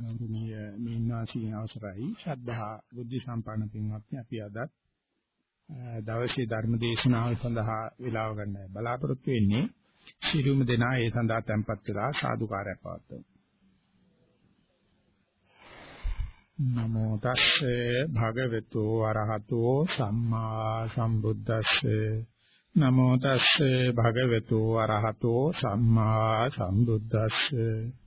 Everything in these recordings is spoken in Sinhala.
ගෞරවනීය මේන්වාසීන් අවසරයි. ශ්‍රද්ධා බුද්ධ සම්පන්න පින්වත්නි අපි අද දවසේ ධර්ම දේශනාව සඳහා වේලාව ගන්න බලාපොරොත්තු වෙන්නේ ශිරුම දෙනා ඒ සඳහා tempත් වෙලා සාදුකාරය පවත්වමු. නමෝ තස්සේ භගවතු වරහතෝ සම්මා සම්බුද්දස්සේ. නමෝ තස්සේ භගවතු වරහතෝ සම්මා සම්බුද්දස්සේ.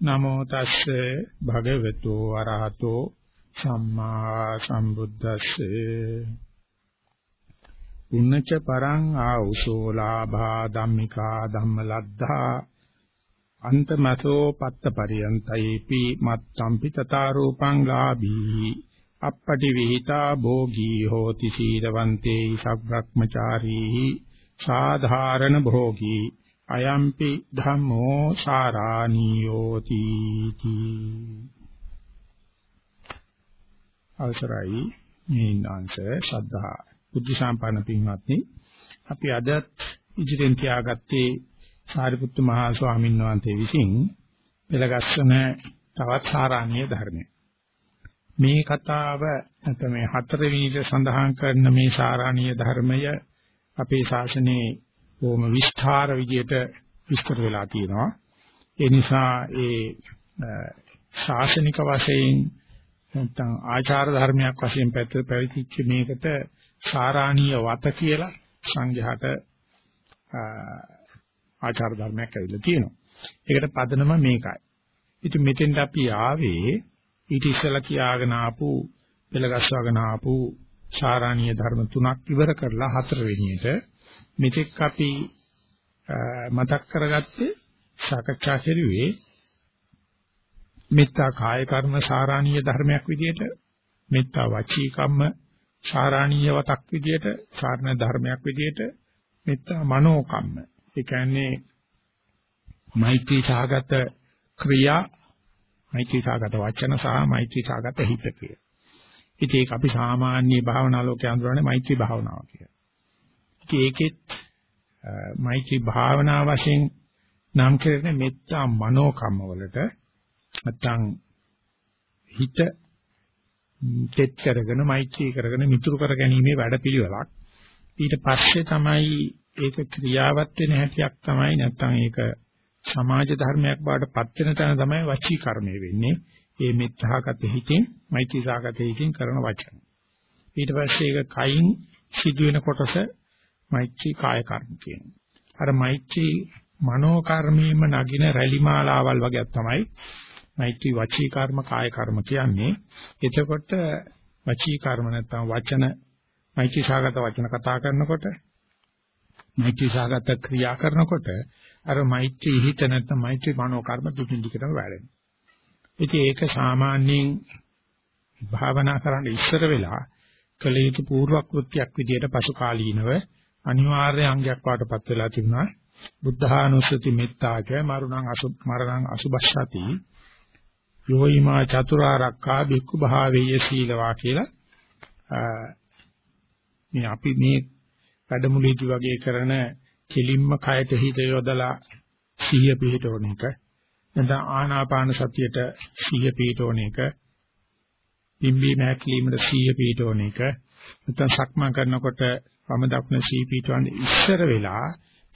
නමෝ තස්සේ භගවතු අරහතෝ සම්මා සම්බුද්දස්සේ. පුන්නච පරං ආඋසෝ ලාභා ධම්මිකා ධම්මලද්ධා අන්තමතෝ පත්ත පරියන්තයිපි මත්තම්පි තථාරූපං ලාභී. අපපටි විහිතා භෝගී හෝති සීලවන්තේ සබ්‍රක්‍මචාරී සාධාරණ භෝගී. අයම්පි ධම්මෝ සාරාණියෝති අවසරයි මේනාංශ ශ්‍රද්ධා. බුද්ධ සම්පන්න පින්වත්නි අපි අද ඉදිරියෙන් තියාගත්තේ සාරිපුත්තු මහා ස්වාමීන් වහන්සේ විසින් පෙළගස්සන තවත් සාරාණීය ධර්මය. මේ කතාව නැත්නම් මේ හතරවෙනිට සඳහන් කරන මේ සාරාණීය ධර්මය අපේ ශාසනයේ බොහොම විස්තර විදියට විස්තර වෙලා තියෙනවා. ඒ නිසා ඒ ශාසනික වශයෙන් නැත්නම් ආචාර ධර්මයක් වශයෙන් පැවතිච්ච මේකට සාරාණීය වත කියලා සංඝයාට ආචාර ධර්මයක් ඇවිල්ලා තියෙනවා. ඒකට පදනම මේකයි. ඉතින් මෙතෙන්ට අපි ආවේ ඊට ඉස්සෙල්ලා කියාගෙන ආපු පෙළගස්වාගෙන ආපු සාරාණීය ධර්ම තුනක් ඉවර කරලා හතරවෙනියට මෙතෙක් අපි මතක් කරගත්තේ සාකච්ඡා කෙරුවේ මෙත්තා කාය කර්ම සාරාණීය ධර්මයක් විදියට මෙත්තා වචී කම්ම සාරාණීය වතක් විදියට සාරණ ධර්මයක් විදියට මෙත්තා මනෝ කම්ම ඒ කියන්නේ මෛත්‍රී සහගත ක්‍රියා මෛත්‍රී සහගත වචන සහ මෛත්‍රී සහගත හිත කිය. ඉතින් ඒක අපි සාමාන්‍ය භාවනා ලෝකයේ අඳුරන්නේ මෛත්‍රී භාවනාව කියලා. ඒකෙත් මෛත්‍රී භාවනා වශයෙන් නම් කරන්නේ මෙත්තා මනෝකම්ම වලට නැත්තම් හිත තෙත් කරගෙන මෛත්‍රී කරගෙන මිතුරු කර ගැනීමේ වැඩපිළිවෙලක් ඊට පස්සේ තමයි ඒක ක්‍රියාවත් වෙන හැටියක් තමයි නැත්තම් ඒක සමාජ ධර්මයක් බවට පත් වෙන තැන තමයි වචී කර්මය වෙන්නේ. ඒ මෙත්තාගත හිතින් මෛත්‍රී සාගත හිතින් කරන වචන. ඊට පස්සේ ඒක කයින් සිදුවෙන කොටස මෛත්‍රී කාය කර්ම කියනවා. අර මෛත්‍රී මනෝ කර්මීම නගින රැලි මාලාවල් වගේ තමයි මෛත්‍රී වචී කර්ම කාය කර්ම කියන්නේ. එතකොට වචී කර්ම නැත්නම් වචන මෛත්‍රී සාගත වචන කතා කරනකොට මෛත්‍රී සාගත ක්‍රියා කරනකොට අර මෛත්‍රී හිත නැත්නම් මෛත්‍රී මනෝ කර්ම දුකින් දිගටම වැඩෙනවා. ඉතින් ඒක සාමාන්‍යයෙන් භාවනා කරන්න ඉස්සර වෙලා කළ යුතු පූර්ව කෘත්‍යයක් විදියට පසු කාලීනව අනිවාර්ය අංගයක් වාටපත් වෙලා තිබුණා. බුද්ධානුස්සති මෙත්තාක මරුණං අසු මරණං අසුභස්සති යෝයිමා චතුරාර්යක්ඛා බික්ඛු භාවේය සීලවා කියලා මේ අපි මේ වැඩමුළුවේදී වගේ කරන කෙලින්ම කයට හිත යොදලා සිහිය පිහිටවන එක නැත්නම් ආනාපාන සතියට සිහිය පිහිටවන එක පිම්බී මහැක්ලීමට සිහිය පිහිටවන එක නැත්නම් සක්මන් කරනකොට වම දකුණ සීපීටවන්නේ ඉස්සර වෙලා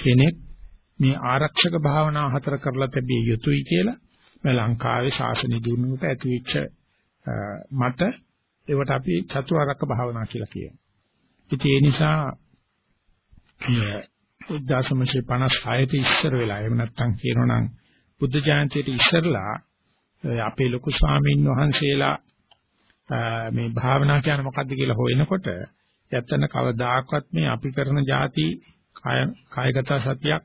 කෙනෙක් මේ ආරක්ෂක භාවනා හතර කරලා තිබිය යුතුයි කියලා මේ ලංකාවේ ශාසන දිනුවට ඇතිවෙච්ච මට ඒවට අපි චතුරාර්යක භාවනා කියලා කියනවා. ඉතින් ඒ නිසා 1956 ඉස්සර වෙලා එහෙම නැත්නම් කියනෝනම් බුද්ධ ජයන්තියට ඉස්සරලා අපේ ලොකු ස්වාමීන් වහන්සේලා මේ භාවනා කියන්නේ මොකක්ද කියලා හොයනකොට යත්තන කවදාකවත් මේ අපි කරන જાති කායගත සතියක්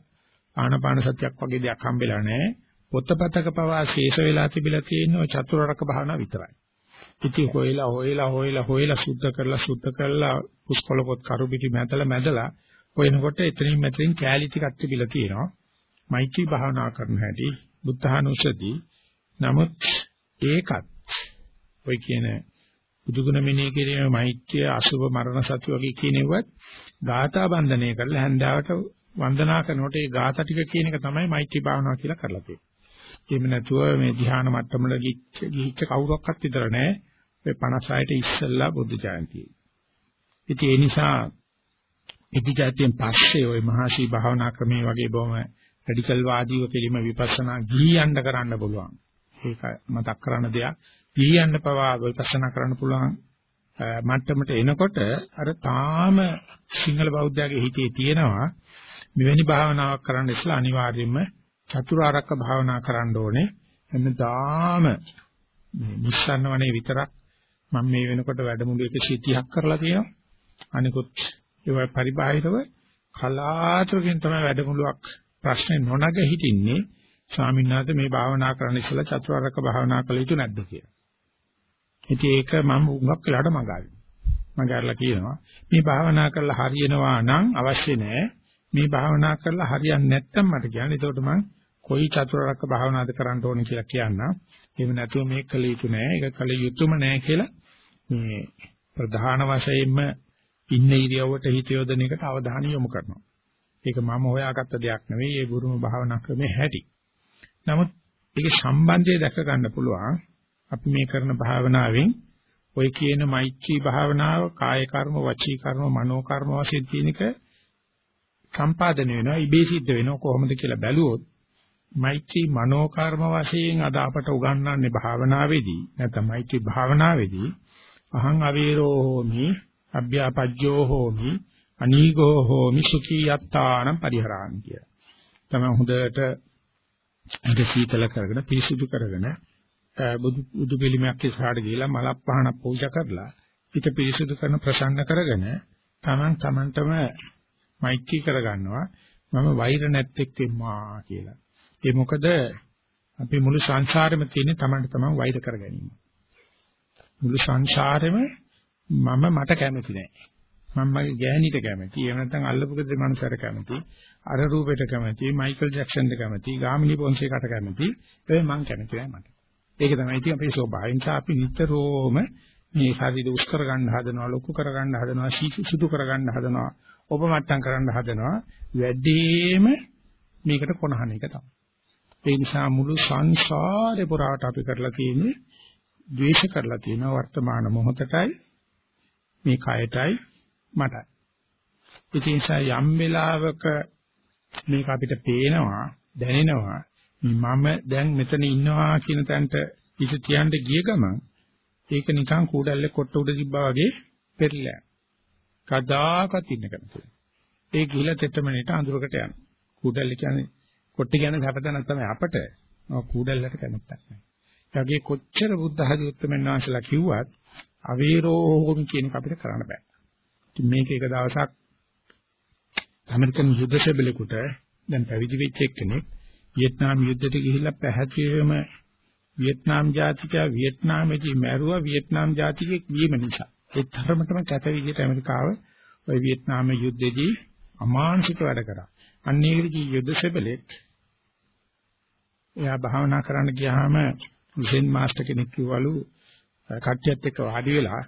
ආනපාන සතියක් වගේ දෙයක් හම්බෙලා නැහැ. පොත්පතක පවා ශේෂ වෙලා තිබිලා තියෙන චතුරාර්යක භාවනා විතරයි. ඉතින් හොයලා හොයලා හොයලා හොයලා සුද්ධ කරලා සුද්ධ කරලා පුස්කොළ පොත් කරු පිටි මැදලා මැදලා හොයනකොට එතනින් මෙතනින් කෑලි ටිකක් තිබිලා තියෙනවා. මෛත්‍රී භාවනා කරන හැටි බුද්ධානුස්සති නමුත් ඒකත් ඔය කියන බුදුගුණ මෙනෙහි කිරීම මෛත්‍රිය අසුභ මරණ සති වගේ කියනෙවත් ගාථා බන්ධනය කරලා හැන්දාවට වන්දනා කරනකොට ඒ ගාථා ටික කියන එක තමයි මෛත්‍රී භාවනාව කියලා කරලා තියෙන්නේ. එහෙම නැතුව මේ ධ්‍යාන මට්ටමල ගිහිච්ච කවුරක්වත් විතර නැහැ. ඔය 56ට ඉස්සෙල්ලා බුද්ධ ජයන්තියේ. ඉතින් ඒ නිසා ඉතිජාතියෙන් පස්සේ ওই මහසි භාවනා ක්‍රමයේ වගේ බොහොම රැඩිකල් වාදීව පිළිම විපස්සනා ගිහියන්න කරන්න පුළුවන්. ඒක මතක් කරන දෙයක්. ගිහියන්න පවා විපස්සනා කරන්න පුළුවන් මට්ටමට එනකොට අර තාම සිංහල බෞද්ධයාගේ හිතේ තියෙනවා මෙවැනි භාවනාවක් කරන්න ඉස්සලා අනිවාර්යයෙන්ම චතුරාර්යක භාවනා කරන්න ඕනේ. හැමදාම මේ නිස්සන්න වනේ විතරක් මම මේ වෙනකොට වැඩමුළු 130ක් කරලා තියෙනවා. අනිකුත් ඒවා පරිබාහිරව කලාතුරකින් තමයි වැඩමුළුවක් ප්‍රශ්නේ නොනග හිටින්නේ ස්වාමීන් වහන්සේ මේ භාවනා කරන්න ඉස්සලා චතුරාර්යක භාවනා කළ යුතු නැද්ද කියලා. ඉතින් ඒක මම උඟක් වෙලාට මගාවි. මගාරලා කියනවා මේ භාවනා කරලා හරියනවා නම් අවශ්‍ය නැහැ. මේ භාවනා කරලා හරියන්නේ නැත්නම් මට කියන්න. ඒකට මම කොයි චතුරාර්යක භාවනාද කරන්න ඕනේ කියලා කියන්න. එහෙම නැතුව මේක කළ යුතු නෑ. ඒක කළ යුතුම නෑ කියලා මේ ප්‍රධාන වශයෙන්ම ඉන්න ඉරියව්වට හිත යොදන එකට අවධානය යොමු කරනවා. ඒක මම හොයාගත්ත දෙයක් නෙවෙයි. ඒ බුරුම භාවනා ක්‍රමේ හැටි. නමුත් ඒකේ සම්බන්ධය දැක ගන්න පුළුවන්. අපි මේ කරන භාවනාවෙන් ඔය කියන මෛත්‍රී භාවනාව කාය කර්ම, වචී කර්ම, මනෝ කර්ම වශයෙන් තියෙනක සම්පාදනය වෙනවා. ඉබේ සිද්ධ වෙනවා කොහොමද කියලා බැලුවොත් මෛත්‍රී මනෝ කර්ම වශයෙන් අද අපට උගන්වන්නේ භාවනාවේදී නැත්නම් මෛත්‍රී භාවනාවේදී අහං අවීරෝ හෝමි අභ්‍යාපජ්ජෝ හෝමි අනීගෝ හෝමි සුඛී යත්තානම් පරිහරාමි කිය. තමයි හොඳට අද සීතල කරගෙන පිරිසුදු කරගෙන බුදු බුදු පිළිමයක් ඉස්සරහට ගිහිලා මලක් පහනක් පූජා කරලා හිත පිරිසුදු කරන ප්‍රසන්න කරගෙන Taman tamanටම මෛත්‍රී කරගන්නවා මම වෛර නැත්තේක් වෙම්මා කියලා. ඒ මොකද අපි මුළු සංසාරෙම තියෙන Tamanට Taman වෛර කර ගැනීම. මුළු සංසාරෙම මම මට කැමති නෑ. මම මගේ ගෑණිට කැමති. එහෙම නැත්නම් අල්ලපු ගෙදර මනුස්සයර කැමති. අර රූපෙට කැමති. මයිකල් ජැක්සන්ට කැමති. ගාමිණී පොන්සේකට කැමති. ඒ මං කැමති නෑ මට. ඒක තමයි ඉතින් අපේ ස්වභාවය. නිසා අපි නිතරම මේ ශරීර උස් කර ගන්න හදනවා, ලොකු කර ගන්න හදනවා, සුදු කර ගන්න හදනවා, ඔබමට්ටම් කරන්න හදනවා. වැඩිම මේකට කොනහන එක තමයි. ඒ නිසා මුළු සංසාරේ පුරාට අපි කරලා තියෙන්නේ ද්වේෂ කරලා තියෙන වර්තමාන මොහොතටයි මේ කයටයි මටයි. ඉතින් යම් වෙලාවක මේක අපිට පේනවා දැනෙනවා මම දැන් මෙතන ඉන්නවා කියන තැනට ඉස තියන්න ගිය ගමන් ඒක නිකන් කූඩල්ලේ කොට උඩ තිබ්බා වගේ පෙරලෑ. කදාකත් ඉන්න කැමති. ඒ ගිහිලා තෙතමනේට අඳුරකට යනවා. කූඩල්ල කියන්නේ කොට්ටි කියන්නේ සැපතනක් තමයි අපට. කූඩල්ලට කැමැත්තක් නැහැ. ඒගොල්ලෝ කොච්චර බුද්ධ ආදී උත්තරමන් වහන්සේලා කිව්වත් අවීරෝහොම කියන එක අපිට කරන්න බෑ. ඉතින් මේක එක දවසක් ඇමරිකන් යුද්ධ සෙබලෙකුට දැන් පැවිදි වෙච්ච එක්කෙනෙක් වියට්නාම් යුද්ධයට ගිහිල්ලා පැහැදිලිවම වියට්නාම් ජාතිකයා වියට්නාමේදී මැරුවා වියට්නාම් ජාතිකයෙක් වීම නිසා. ඒ තරමටම කැත විදිහට ඇමරිකාව ওই වියට්නාම යුද්ධයේදී අමානුෂික වැඩ කරා. අන්නේ විදිහේ යුද්ධ සෙබලෙක් එයා භාවනා කරන්න ගියාම සෙන් මාස්ටර් කෙනෙක් කිව්වලු කට්ටියත් එක්ක වාඩි වෙලා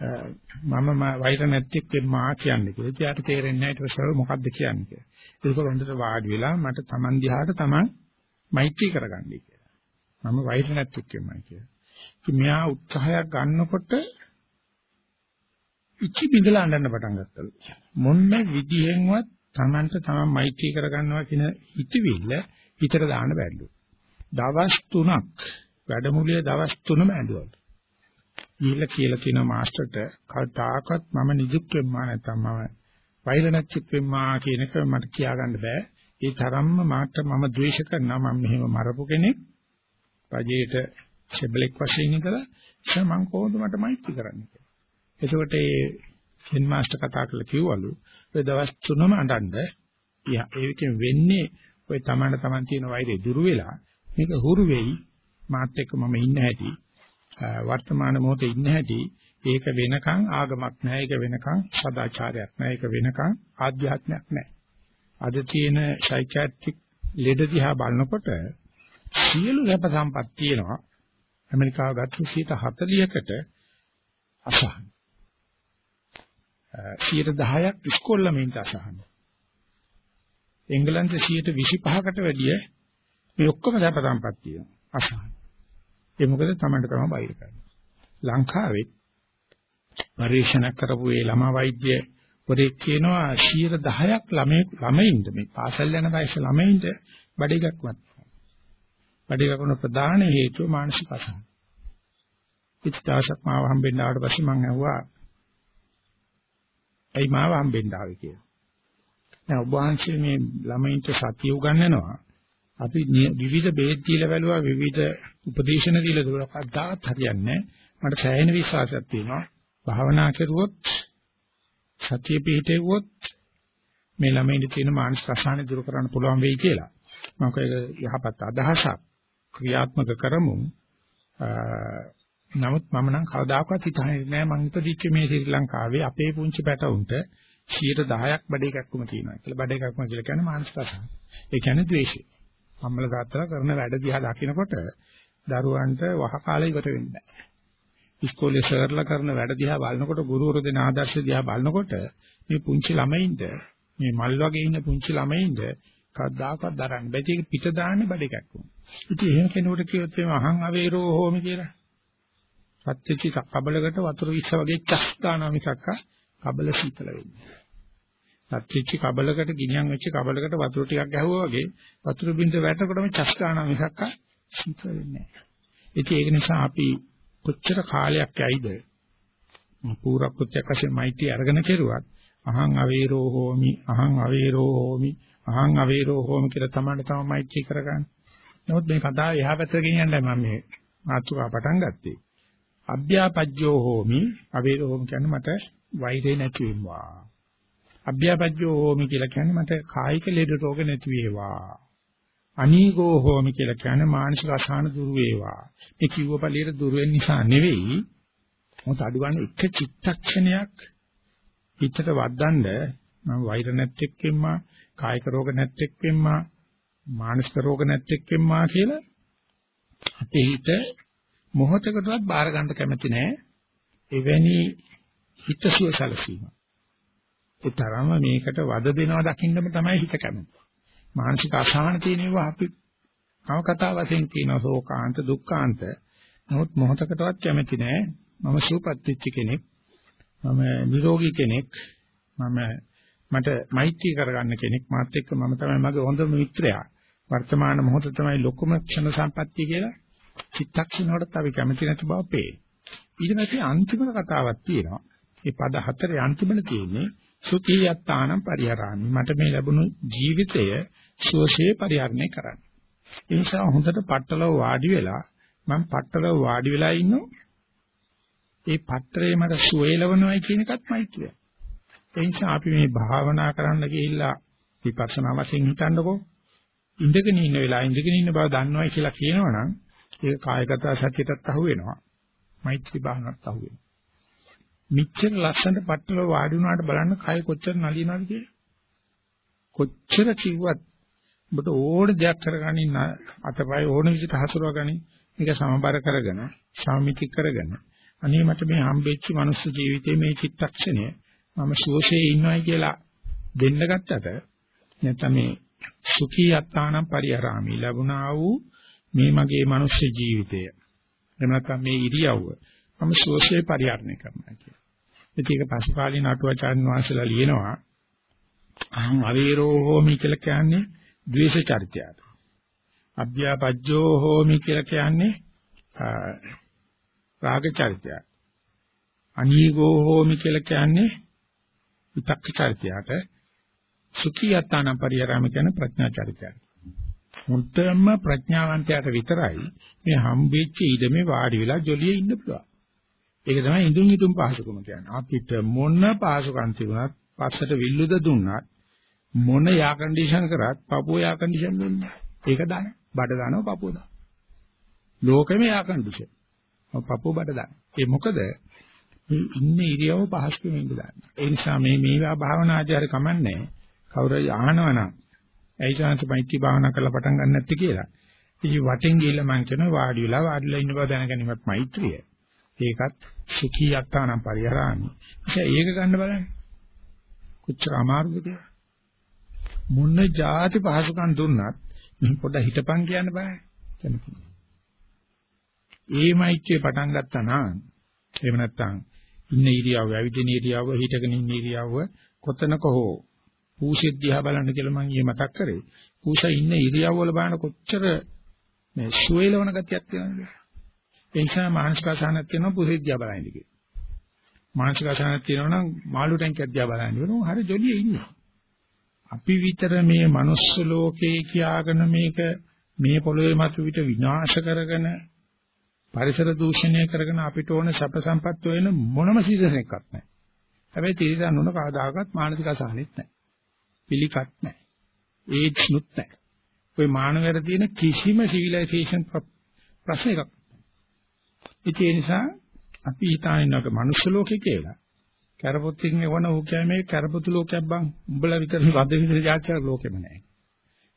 මම වෛර නැත්තෙක් මා කියන්නේ කියලා. ඉතියාට තේරෙන්නේ නැහැ ඊට පස්සේ මොකද්ද කියන්නේ කියලා. ඒක හොඳට වාඩි වෙලා මට Taman දිහාට Taman මෛත්‍රී කරගන්නයි කියලා. මම වෛර නැත්තෙක් වෙමයි කියලා. ඉතින් මෙයා උත්සාහයක් ගන්නකොට ඉච්චි බිඳලා අඬන්න පටන් ගත්තලු. මොන්න විදිහෙන්වත් Tamanට Taman මෛත්‍රී කරගන්නවා කියන හිතවිල්ල හිතට දාන්න බැරිලු. දවස් 3ක් වැඩමුළුවේ දවස් 3ම ඇඬුවලු. ඊළ කියලා කියන මාස්ටර්ට කවදාකවත් මම නිදුක් වෙම්මා නැත්නම් මම වෛරණච්චිත් වෙම්මා කියන එක මට කියාගන්න බෑ. ඒ තරම්ම මාට මම ද්වේෂ කරනවා මම මෙහෙම මරපු කෙනෙක්. රජයේට සෙබලෙක් වශයෙන් ඉඳලා ඒ මම කොහොමද මට මෛත්‍රී කරන්නේ කියලා. එතකොට ඒ සෙන් මාස්ටර් කතා කරලා කිව්වලු ඔය දවස් තුනම අඬන්න. ඒකෙන් වෙන්නේ ඔය තමන්ට තමන් තියෙන වෛරය දුරු වෙලා මේක හුරු වෙයි මාත් එක්ක මම ඉන්න හැටි වර්තමාන මොහොතේ ඉන්න හැටි ඒක වෙනකන් ආගමක් නැහැ ඒක වෙනකන් සදාචාරයක් නැහැ ඒක වෙනකන් ආධ්‍යාත්මයක් නැහැ අද තියෙන සයිකියාට්‍රික් ලෙඩ දිහා බලනකොට සියලු සැප සම්පත් තියෙනවා ඇමරිකාව ගත්ත 140කට අසහන 10ක් ඉස්කෝල ළමයින්ට අසහන එංගලන්තේ 125කට වැඩිය මේ ඔක්කොම සැප සම්පත් තියෙනවා. අසහන. ඒ මොකද තමන්ට තමයි බයිර කරන්නේ. ලංකාවේ පරීක්ෂණ කරපු ඒ ළමා වෛද්‍ය වරේ කියනවා 10ක් ළමයි ළමයින්ද මේ පාසල් යන වයස ළමයින්ද බඩේකක්වත්. බඩේකකුන ප්‍රධාන හේතුව මානසික අසහන. ඉස්තාසක් මාව හම්බෙන්න ආවට පස්සේ මම ඇහුවා ඇයි මාව හම්බෙන්න ආවේ කියලා. දැන් ඔබ වහන්සේ මේ ළමයින්ට සතිය උගන්වනවා. අපි විවිධ බේත් දීලා බැලුවා විවිධ උපදේශන දීලා දුරකක් දාත් හරියන්නේ මට සෑහෙන විශ්වාසයක් තියෙනවා. භාවනා කරුවොත් සතිය පිහිටෙව්වොත් මේ ළමයින්ට තියෙන මානසික අසහන දුරු කරන්න පුළුවන් වෙයි කියලා. මම කඒක යහපත් අදහසක් ක්‍රියාත්මක කරමු. නමුත් මම නම් කවදාකවත් හිතන්නේ නැහැ මං ඉපදිච්ච මේ ශ්‍රී ලංකාවේ අපේ පුංචි පැටවුන්ට 10ක් බඩ එකක්ම තියෙනවා කියලා. බඩ එකක්ම කියලා කියන්නේ මානසික අසහන. ඒ කියන්නේ ද්වේෂය. අම්මල තාත්තලා කරන වැඩ දිහා දකිනකොට දරුවන්ට වහ කාලේ ඉවර වෙන්නේ නැහැ. ඉස්කෝලේ සර්ලා කරන වැඩ දිහා බලනකොට ගුරුවරු දෙන ආදර්ශ දිහා බලනකොට මේ පුංචි ළමයින්ද මේ මල් වගේ ඉන්න පුංචි ළමයින්ද කවදාකවත් දරන්න බැරි ඒක පිට දාන්නේ බඩ එකක් වුණා. ඉතින් එහෙම කෙනෙකුට කිව්වොත් එහම අහං අවේරෝ හෝමි කියලා. සත්‍යචි කබලකට වතුර විශ්ස වගේ චස් දානවා මිසක් කබල සීතල වෙන්නේ. සත්‍යචි කබලකට ගිනියම් වෙච්ච කබලකට වතුර ටිකක් ගැහුවා වගේ වතුර බින්ද වැටෙනකොටම චස් දානවා මිසක් සීතල වෙන්නේ නැහැ. ඉතින් ඒක නිසා අපි කොච්චර කාලයක් යයිද පූරක්කෘත්‍යයක් වශයෙන් මෛත්‍රී අරගෙන කෙරුවත් අහං අවේරෝ හෝමි අහං අවේරෝ හෝමි අහං අවේරෝ හෝමි කියලා තමයි තමයි මෛත්‍රී කරගන්නේ. නමුත් මේ කතාව එහා පැත්තට ගෙනියන්නයි මම මේ මාතෘකාව පටන් ගත්තේ. අභ්‍යාපජ්ජෝ හෝමි අවේරෝ හෝමි කියන්නේ මට වෛරේ නැති වෙනවා. අභ්‍යාපජ්ජෝ හෝමි කියලා කියන්නේ මට කායික ලෙඩ රෝග නැති වේවා. අනීගෝ හෝමි කියලා කියන්නේ මානසික අසහන දුර වේවා. මේ කිව්ව පළියට දුර වෙන නිසා නෙවෙයි. මොකද අඩුවන්නේ එක චිත්තක්ෂණයක් හිතට වද්දන්න මම වෛර නැත්තෙක්ෙම්ම කායික රෝග නැත්තෙක්ෙම්ම මානසික රෝග නැත්තෙක්ෙම්ම කියලා අපේ හිත මොහොතකටවත් බාර ගන්න කැමති නෑ. එවැනි හිතසුව සැලසීම. ඒ තරම මේකට වද දෙනවා දකින්නම තමයි හිත කැමති. මානසික අසහන තියෙනවා අපි කව කතා වශයෙන් කියනවා ශෝකාන්ත දුක්ඛාන්ත. නමුත් මොහොතකටවත් කැමති නෑ. මම සූපත් වෙච්ච කෙනෙක්. මම නිරෝගී කෙනෙක්. මම මට මෛත්‍රී කරගන්න කෙනෙක්. මාත් එක්ක මම තමයි මගේ හොඳම මිත්‍රයා. වර්තමාන මොහොත තමයි ලොකුම ක්ෂණ සම්පත්තිය කියලා චිත්තක්ෂණ වලට අපි කැමති නැති බව පේන. ඊට පස්සේ අන්තිම කතාවක් තියෙනවා. මේ පද හතරේ අන්තිමට තියෙන්නේ සුඛියත්තානම් පරිහරාමි. මට මේ ලැබුණු ජීවිතය සුවසේ පරිහරණය කරන්න. ඒ නිසා හොඳට පట్టලව වාඩි වෙලා මම පట్టලව වාඩි වෙලා ඉන්නවා. ඒ පත්‍රේ මට සුවේලවනවයි කියන එකත් මෛත්‍රිය. ඒ නිසා අපි මේ භාවනා කරන්න ගිහිල්ලා විපස්සනා වශයෙන් හිතන්නකෝ. ඉඳගෙන ඉන්න වෙලාව ඉඳගෙන ඉන්න බව දන්නවයි කියලා කියනවනම් ඒක කායගත සත්‍යයටත් අහු වෙනවා. මෛත්‍රී භාවනාවට අහු වෙනවා. මිච්ඡර ලක්ෂණ පట్టල වාඩි වුණාට බලන්න කය කොච්චර නලියනවද කියලා. කොච්චර කිව්වත් ඔබට ඕන දෙයක් කරගනින්න අතපය ඕන විදිහට හසුරව ගනි මේක සමබර කරගෙන සාමිතික කරගෙන අනේ මට මේ හම්බෙච්ච මනුස්ස ජීවිතයේ මේ චිත්තක්ෂණය මම සුවසේ ඉන්නවයි කියලා දෙන්න ගත්තට නැත්නම් මේ සුඛී අත්තානම් පරිහරාමි ලැබුණා වූ මේ මගේ මනුස්ස ජීවිතය එහෙම නැත්නම් මේ ඉරියව්ව මම සුවසේ පරිහරණය කරනවා කියලා. ඒක පසුකාලීන අටුවාචාර්ය වංශලා ලියනවා අහං අවීරෝ හෝමි කියලා කියන්නේ ද්වේෂ චරිතයට. අභ්‍යාපජ්ජෝ හෝමි කියලා කියන්නේ රාග චරිතයට. අනීගෝ හෝමි කියලා කියන්නේ විතක්ක චරිතයට. සුඛියතාන පරිහරම කියන ප්‍රඥා චරිතයට. මුත්තම ප්‍රඥාවන්තයාට විතරයි මේ හම්බෙච්ච ඊදමේ වාඩි වෙලා ජොලියේ ඉන්න පුළුවන්. ඒක තමයි ඉදුම් ඉදුම් පහසුකම කියන්නේ. අපිට මොන පහසුකම් තිබුණත් පස්සට විල්ලුද දුන්නත් මොන යා කන්ඩිෂන් කරත් පපුව යා කන්ඩිෂන් දුන්නේ. ඒක දාන. බඩ දානවා පපුව දාන. ලෝකෙම යා කන්ඩිෂන්. පපුව බඩ දාන. ඒ මොකද ඉන්නේ ඉරියව පහසුකම ඉඳ දාන්න. ඒ නිසා මේ මේවා භාවනා ආචාර්ය කමන්නේ කවුරු අහනවනම් ඇයි chance මෛත්‍රී භාවනා කරලා පටන් ගන්න නැත්තේ කියලා. ඉතින් වටෙන් ගිහලා මම කියනවා වාඩි වෙලා වාඩිලා ඉන්න බව දැනගැනීමත් මෛත්‍රිය. ඒකත් සුඛී යත්තානම් පරිහරාමි. ඒක ගන්න බලන්න. කොච්චර අමාරුද කියලා. මොන જાති පහසුකම් දුන්නත් මෙහි පොඩ හිටපන් කියන්න බෑ. ඒ මෛත්‍රිය පටන් ගත්තා නම් එහෙම නැත්නම් ඉන්න ඉරියව්ව, ඇවිදින ඉරියව්ව, හිටගෙන ඉන්න ඉරියව්ව කොතනක හෝ පූසෙත් දිහා බලන්න කියලා මම ඊයේ මතක් කරේ. පූසා ඉන්න ඉරියව්ව වල බලන කොච්චර මේ සුවේලවන ගතියක් තියෙනවද? ඒ නිසා මානසික අසහනක් තියෙනවා පූසෙත් දිහා බලන්න කියලා. මානසික අසහනක් තියෙනවා නම් මාළු ටැංකියක් දිහා බලන්න ඕන. හරි ජොලියේ ඉන්නේ. අපි විතර මේ manuss ලෝකේ කියාගෙන මේක මේ පොළොවේ මතු විට විනාශ කරගෙන පරිසර දූෂණය කරගෙන අපිට ඕන සැප සම්පත් වෙන මොනම සීසන් එකක් නැහැ. හැබැයි තිරසන් උන කවදාකවත් මානසික අසහනෙත් නැහැ. පිළිකත් නැහැ. ඒඩ්ස් නුත් නැහැ. ඔය මානවයර තියෙන කිසිම සිවිලයිසේෂන් ප්‍රශ්නයක්. ඉතින් ඒ නිසා අපි හිතානවාක මනුස්ස ලෝකේ කියලා. කරපොත්කින් එවන ඕක මේ කරපොතු ලෝකයක් බං. උඹලා විතර වද විතර ජාත්‍යර ලෝකෙම නැහැ.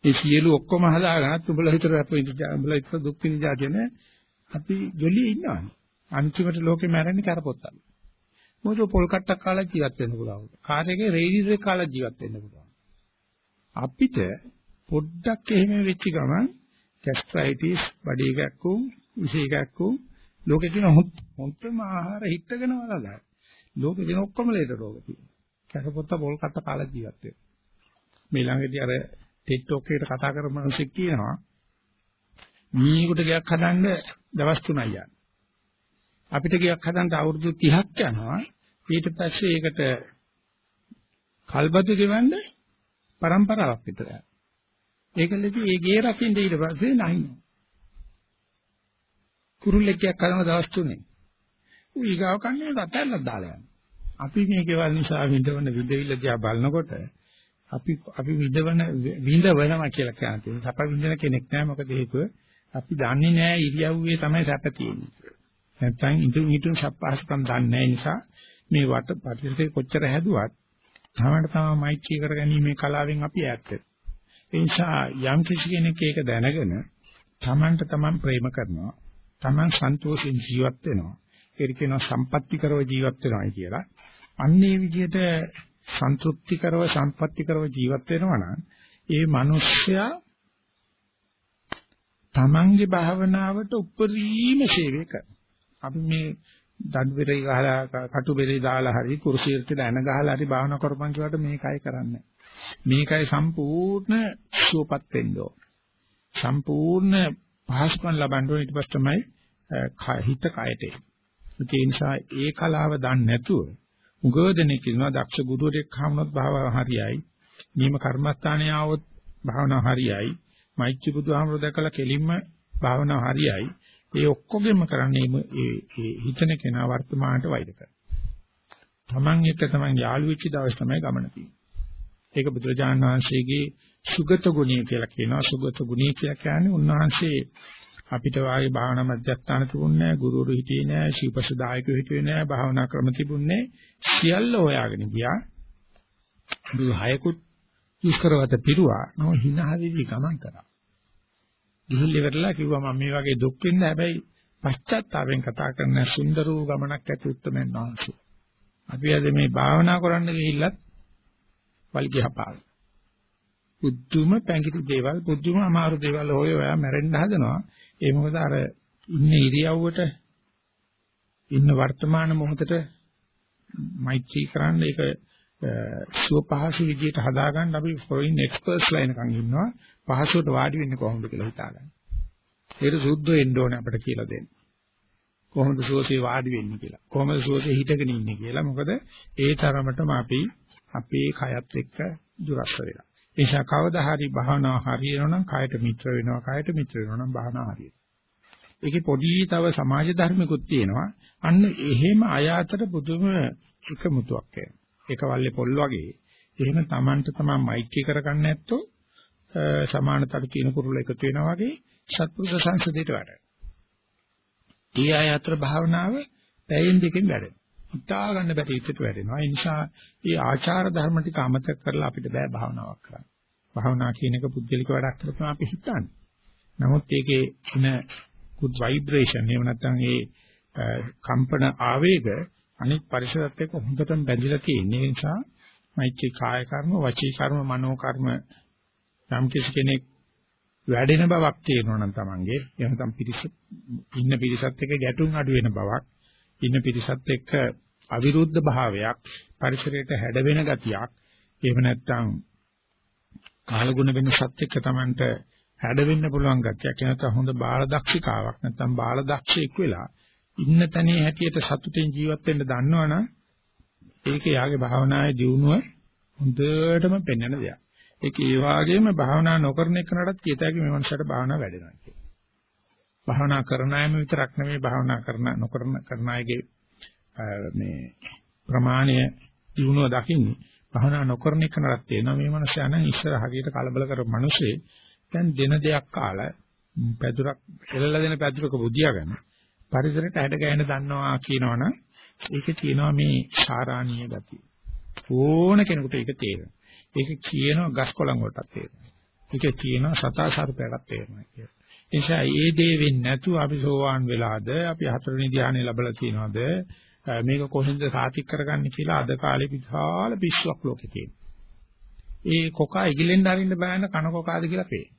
මේ සියලු ඔක්කොම හදාගන්නත් උඹලා විතර අපේ උඹලා විතර දුක් විඳ ජාතියන අපි ජොලියේ ඉන්නවා. අන්තිමට ලෝකෙම ඇරෙන්නේ කරපොත්තක්. මොකද පොල් කට්ටක් කාලා ජීවත් වෙන්න පුළුවන්. කාර්යයේ රේඩියස් එක කාලා ජීවත් වෙන්න පුළුවන්. අපිට පොඩ්ඩක් එහෙම වෙච්ච ගමන් ගැස්ට්‍රයිටිස්, බඩේ ගැක්කුම්, විශේෂ ගැක්කුම් ලෝකේ තියෙන හොන්තම ආහාර හිටගෙන වලලා. ලෝකේ තියෙන ඔක්කොම ලේද රෝග තියෙනවා. කැසපොත්ත පොල් කට්ට කාලා ජීවත් වෙනවා. මේ ළඟදී අර ටික්ටොක් එකට කතා කරපු මිනිස්සෙක් කියනවා මීකට ගයක් හදන්න දවස් 3යි යන්නේ. අපිට ගයක් හදන්න අවුරුදු 30ක් යනවා. ඊට පස්සේ ඒකට කල්බතු ගෙවන්න પરම්පරාවක් විතර. ඒකලදී ඒ ගේ රකින්න ඊට පස්සේ නැහැ. කුරුල්ලෙක් හදන දවස් 3ේ. ඌ ඊගාව කන්නේ රටල්ලක් දාලා යනවා. අපි මේ ගෙවල් නිසා විඳවන විඳවිල්ල දිහා බලනකොට අපි අපි විඳවන විඳවනවා කියලා කියන්නේ. සැප විඳින කෙනෙක් නෑ මොකද හේතුව අපි දන්නේ නෑ ඉරියව්වේ තමයි සැප තියෙන්නේ. නැත්තම් ඉදු හිතුන් සප්පහසුකම් දන්නේ නෑ නිසා මේ වට පරිසරේ කොච්චර හැදුවත් තමන්ට තමයි මෛත්‍රී කරගැනීමේ කලාවෙන් අපි ඈත් ඒ නිසා යම් කිසි කෙනෙක් ඒක දැනගෙන තමන්ට තමන් ප්‍රේම කරනවා. තමන් සන්තෝෂෙන් ජීවත් වෙනවා. ඒක කියනවා සම්පත්‍ති කරව ජීවත් වෙනවායි කියලා. අන්නේ විදිහට සන්තුෂ්ටි කරව සම්පත්‍ති කරව ජීවත් වෙනවා නම් ඒ මිනිස්සයා තමන්ගේ භාවනාවට උපරිම සේවය කරනවා. අපි මේ දඩ බෙරේ ගහලා කටු බෙරේ දාලා හරි කුරුසියට ඇන ගහලා හරි භාවනා කරපන් කියවට මේකයි කරන්නේ. මේකයි සම්පූර්ණ සුවපත් වෙන්න ඕන. සම්පූර්ණ පහසුකම් ලබන්න ඕන ඊට පස්සේ තමයි හිත කයට ඒ නිසා ඒ කලාව දන්නේ නැතුව උගෝදෙනෙක් කියනවා දක්ෂ ගුරුවරයෙක් හමුනොත් භාවනාව හරියයි. නියම කර්මස්ථානයේ ආවොත් භාවනාව හරියයි. මෛත්‍රී බුදුහාමර දැකලා කෙලින්ම භාවනාව හරියයි. ඒ ඔක්කොගෙම කරන්නේ මේ ඒ හිතන කෙනා වර්තමානට වෛර කරනවා. Taman එක තමන් යාළු වෙච්ච දවස් තමයි ගමන තියෙන්නේ. ඒක බුදුරජාණන් වහන්සේගේ සුගත ගුණය කියලා කියනවා. සුගත ගුණය කියලා කියන්නේ උන්වහන්සේ අපිට වාගේ භාවනා මධ්‍යස්ථාන තිබුණේ නැහැ, ගුරුවරු හිටියේ නැහැ, ශිවපසදායකයෝ හිටියේ නැහැ, භාවනා ක්‍රම තිබුණේ සියල්ල හොයාගෙන ගියා. දුර හයකුත් දුෂ්කරවත පිරුවා. නෝ හිනහදෙවි ගමන් කරා. ගිහිල්ල ඉවරලා කිව්වා මම මේ වගේ දුක් විඳ හැබැයි පශ්චාත්තාපයෙන් කතා කරන සුන්දර වූ ගමනක් ඇති උත්තරමෙන් වහන්සේ. අපි අද මේ භාවනා කරන්න ගිහිල්ලත් වල්ගිහපාල. බුද්ධුම පැංගිටි දේවල් බුද්ධුම අමාරු දේවල් හොය ඔයා මැරෙන්න හදනවා. ඒ මොකද අර ඉන්නේ ඉරියව්වට ඉන්න වර්තමාන මොහොතට මෛත්‍රී කරන්න ඒක සුව පහසු විදියට හදාගන්න අපි ෆොරින් එක්ස්පර්ට්ස්ලා එනකන් ඉන්නවා පහසුවට වාඩි වෙන්නේ කොහොමද කියලා හිතාගන්න. ඒක සුද්ධ වෙන්න ඕනේ අපිට කියලා දෙන්න. කොහොමද සුවසේ වාඩි වෙන්නේ කියලා. කොහොමද සුවසේ හිටගෙන ඉන්නේ කියලා. මොකද ඒ තරමටම අපි අපේ කයත් එක්ක දුරස්ත වෙලා. ඒ නිසා කවදා හරි භාවනාව හරියනවා නම් කයට මිත්‍ර වෙනවා. කයට මිත්‍ර වෙනවා නම් භාවනාව හරියනවා. ඒකේ පොඩි තව සමාජ ධර්මිකුත් තියෙනවා. අන්න එහෙම අය අතර පුදුම එකමුතුවක් එනවා. එක වල්ලේ පොල් වගේ. එහෙම Tamanට තමන් මෛත්‍රී කරගන්න නැත්තෝ සමානතර තියෙන කුරුල්ල එකතු වෙනවා වගේ සත්පුරුෂ සංසදයට වැඩ. ඊ අය අතර භාවනාව පැයෙන් දෙකෙන් වැඩෙනවා. හිතා ගන්න බැරි විදිහට වැඩෙනවා. ඒ නිසා මේ ආචාර ධර්ම ටික අමතක කරලා අපිට බෑ භාවනාවක් කරන්න. භාවනා කියන එක පුද්ගලික වැඩක් කියලා තමයි අපි හිතන්නේ. නමුත් ඒකේ එන good vibration එහෙම නැත්නම් ඒ කම්පන ආවේග අනිත් පරිසරත් එක්ක හොඳටම බැඳිලා තියෙන නිසා මෛත්‍රී කාය කර්ම, වචී කර්ම, මනෝ කර්ම යම් කිසි කෙනෙක් වැඩෙන බවක් තියෙනවා නම් Tamange එහෙම නැත්නම් පිරිස ඉන්න පිරිසත් එක්ක ගැටුම් අඩු වෙන බවක් ඉන්න පිරිසත් එක්ක අවිරුද්ධ භාවයක් පරිසරයට හැඩ වෙන ගතියක් එහෙම නැත්නම් කාලගුණ වෙනසත් එක්ක Tamanට හැඩ වෙන්න පුළුවන් ගතියක් නැත්නම් හොඳ බාල දක්ෂිකාවක් නැත්නම් බාල දක්ෂයෙක් වෙලා ඉන්න තැනේ හැටියට සතුටින් ජීවත් වෙන්න දන්නවනම් ඒක යාගේ භාවනායේ දියුණුව හොඳටම පෙන්වන දෙයක්. ඒක ඒ වගේම භාවනා නොකරන එකනටත් කියත හැකි මේ මනසට භාවනා වැඩෙනවා කියලා. භාවනා කරන අයම විතරක් නෙමෙයි භාවනා කරන නොකරන කරන අයගේ මේ ප්‍රමාණය දිනුව දකින්නේ භාවනා නොකරන එකනටත් තේනවා මේ මනසයා නම් ඉස්සර හරියට කලබල කරපු මිනිස්සේ දැන් දෙන දෙයක් කාලා පැදුරක් එළලා දෙන පැදුරක බුදියා ගන්න පරිසරයට හැඩ ගැහෙන දන්නවා කියනවනම් ඒකේ තියෙනවා මේ සාරාණීය ගතිය. ඕන කෙනෙකුට ඒක තේරෙනවා. ඒක කියනවා ගස් කොළන් වලටත් තේරෙනවා. ඒක කියනවා සතා සර්පයටත් තේරෙනවා කියලා. ඒ නිසා මේ දේ වෙන්නේ නැතුව අපි සෝවාන් වෙලාද අපි හතරවෙනි ධ්‍යානෙ ලැබලා තියනවාද මේක කොහෙන්ද සාතික් කරගන්නේ කියලා අද කාලේ විශාල පිස්සුවක් ලෝකේ තියෙනවා. ඒ කොකා ඉගිලෙන්න අරින්න බෑන කන කොකාද කියලා පේනවා.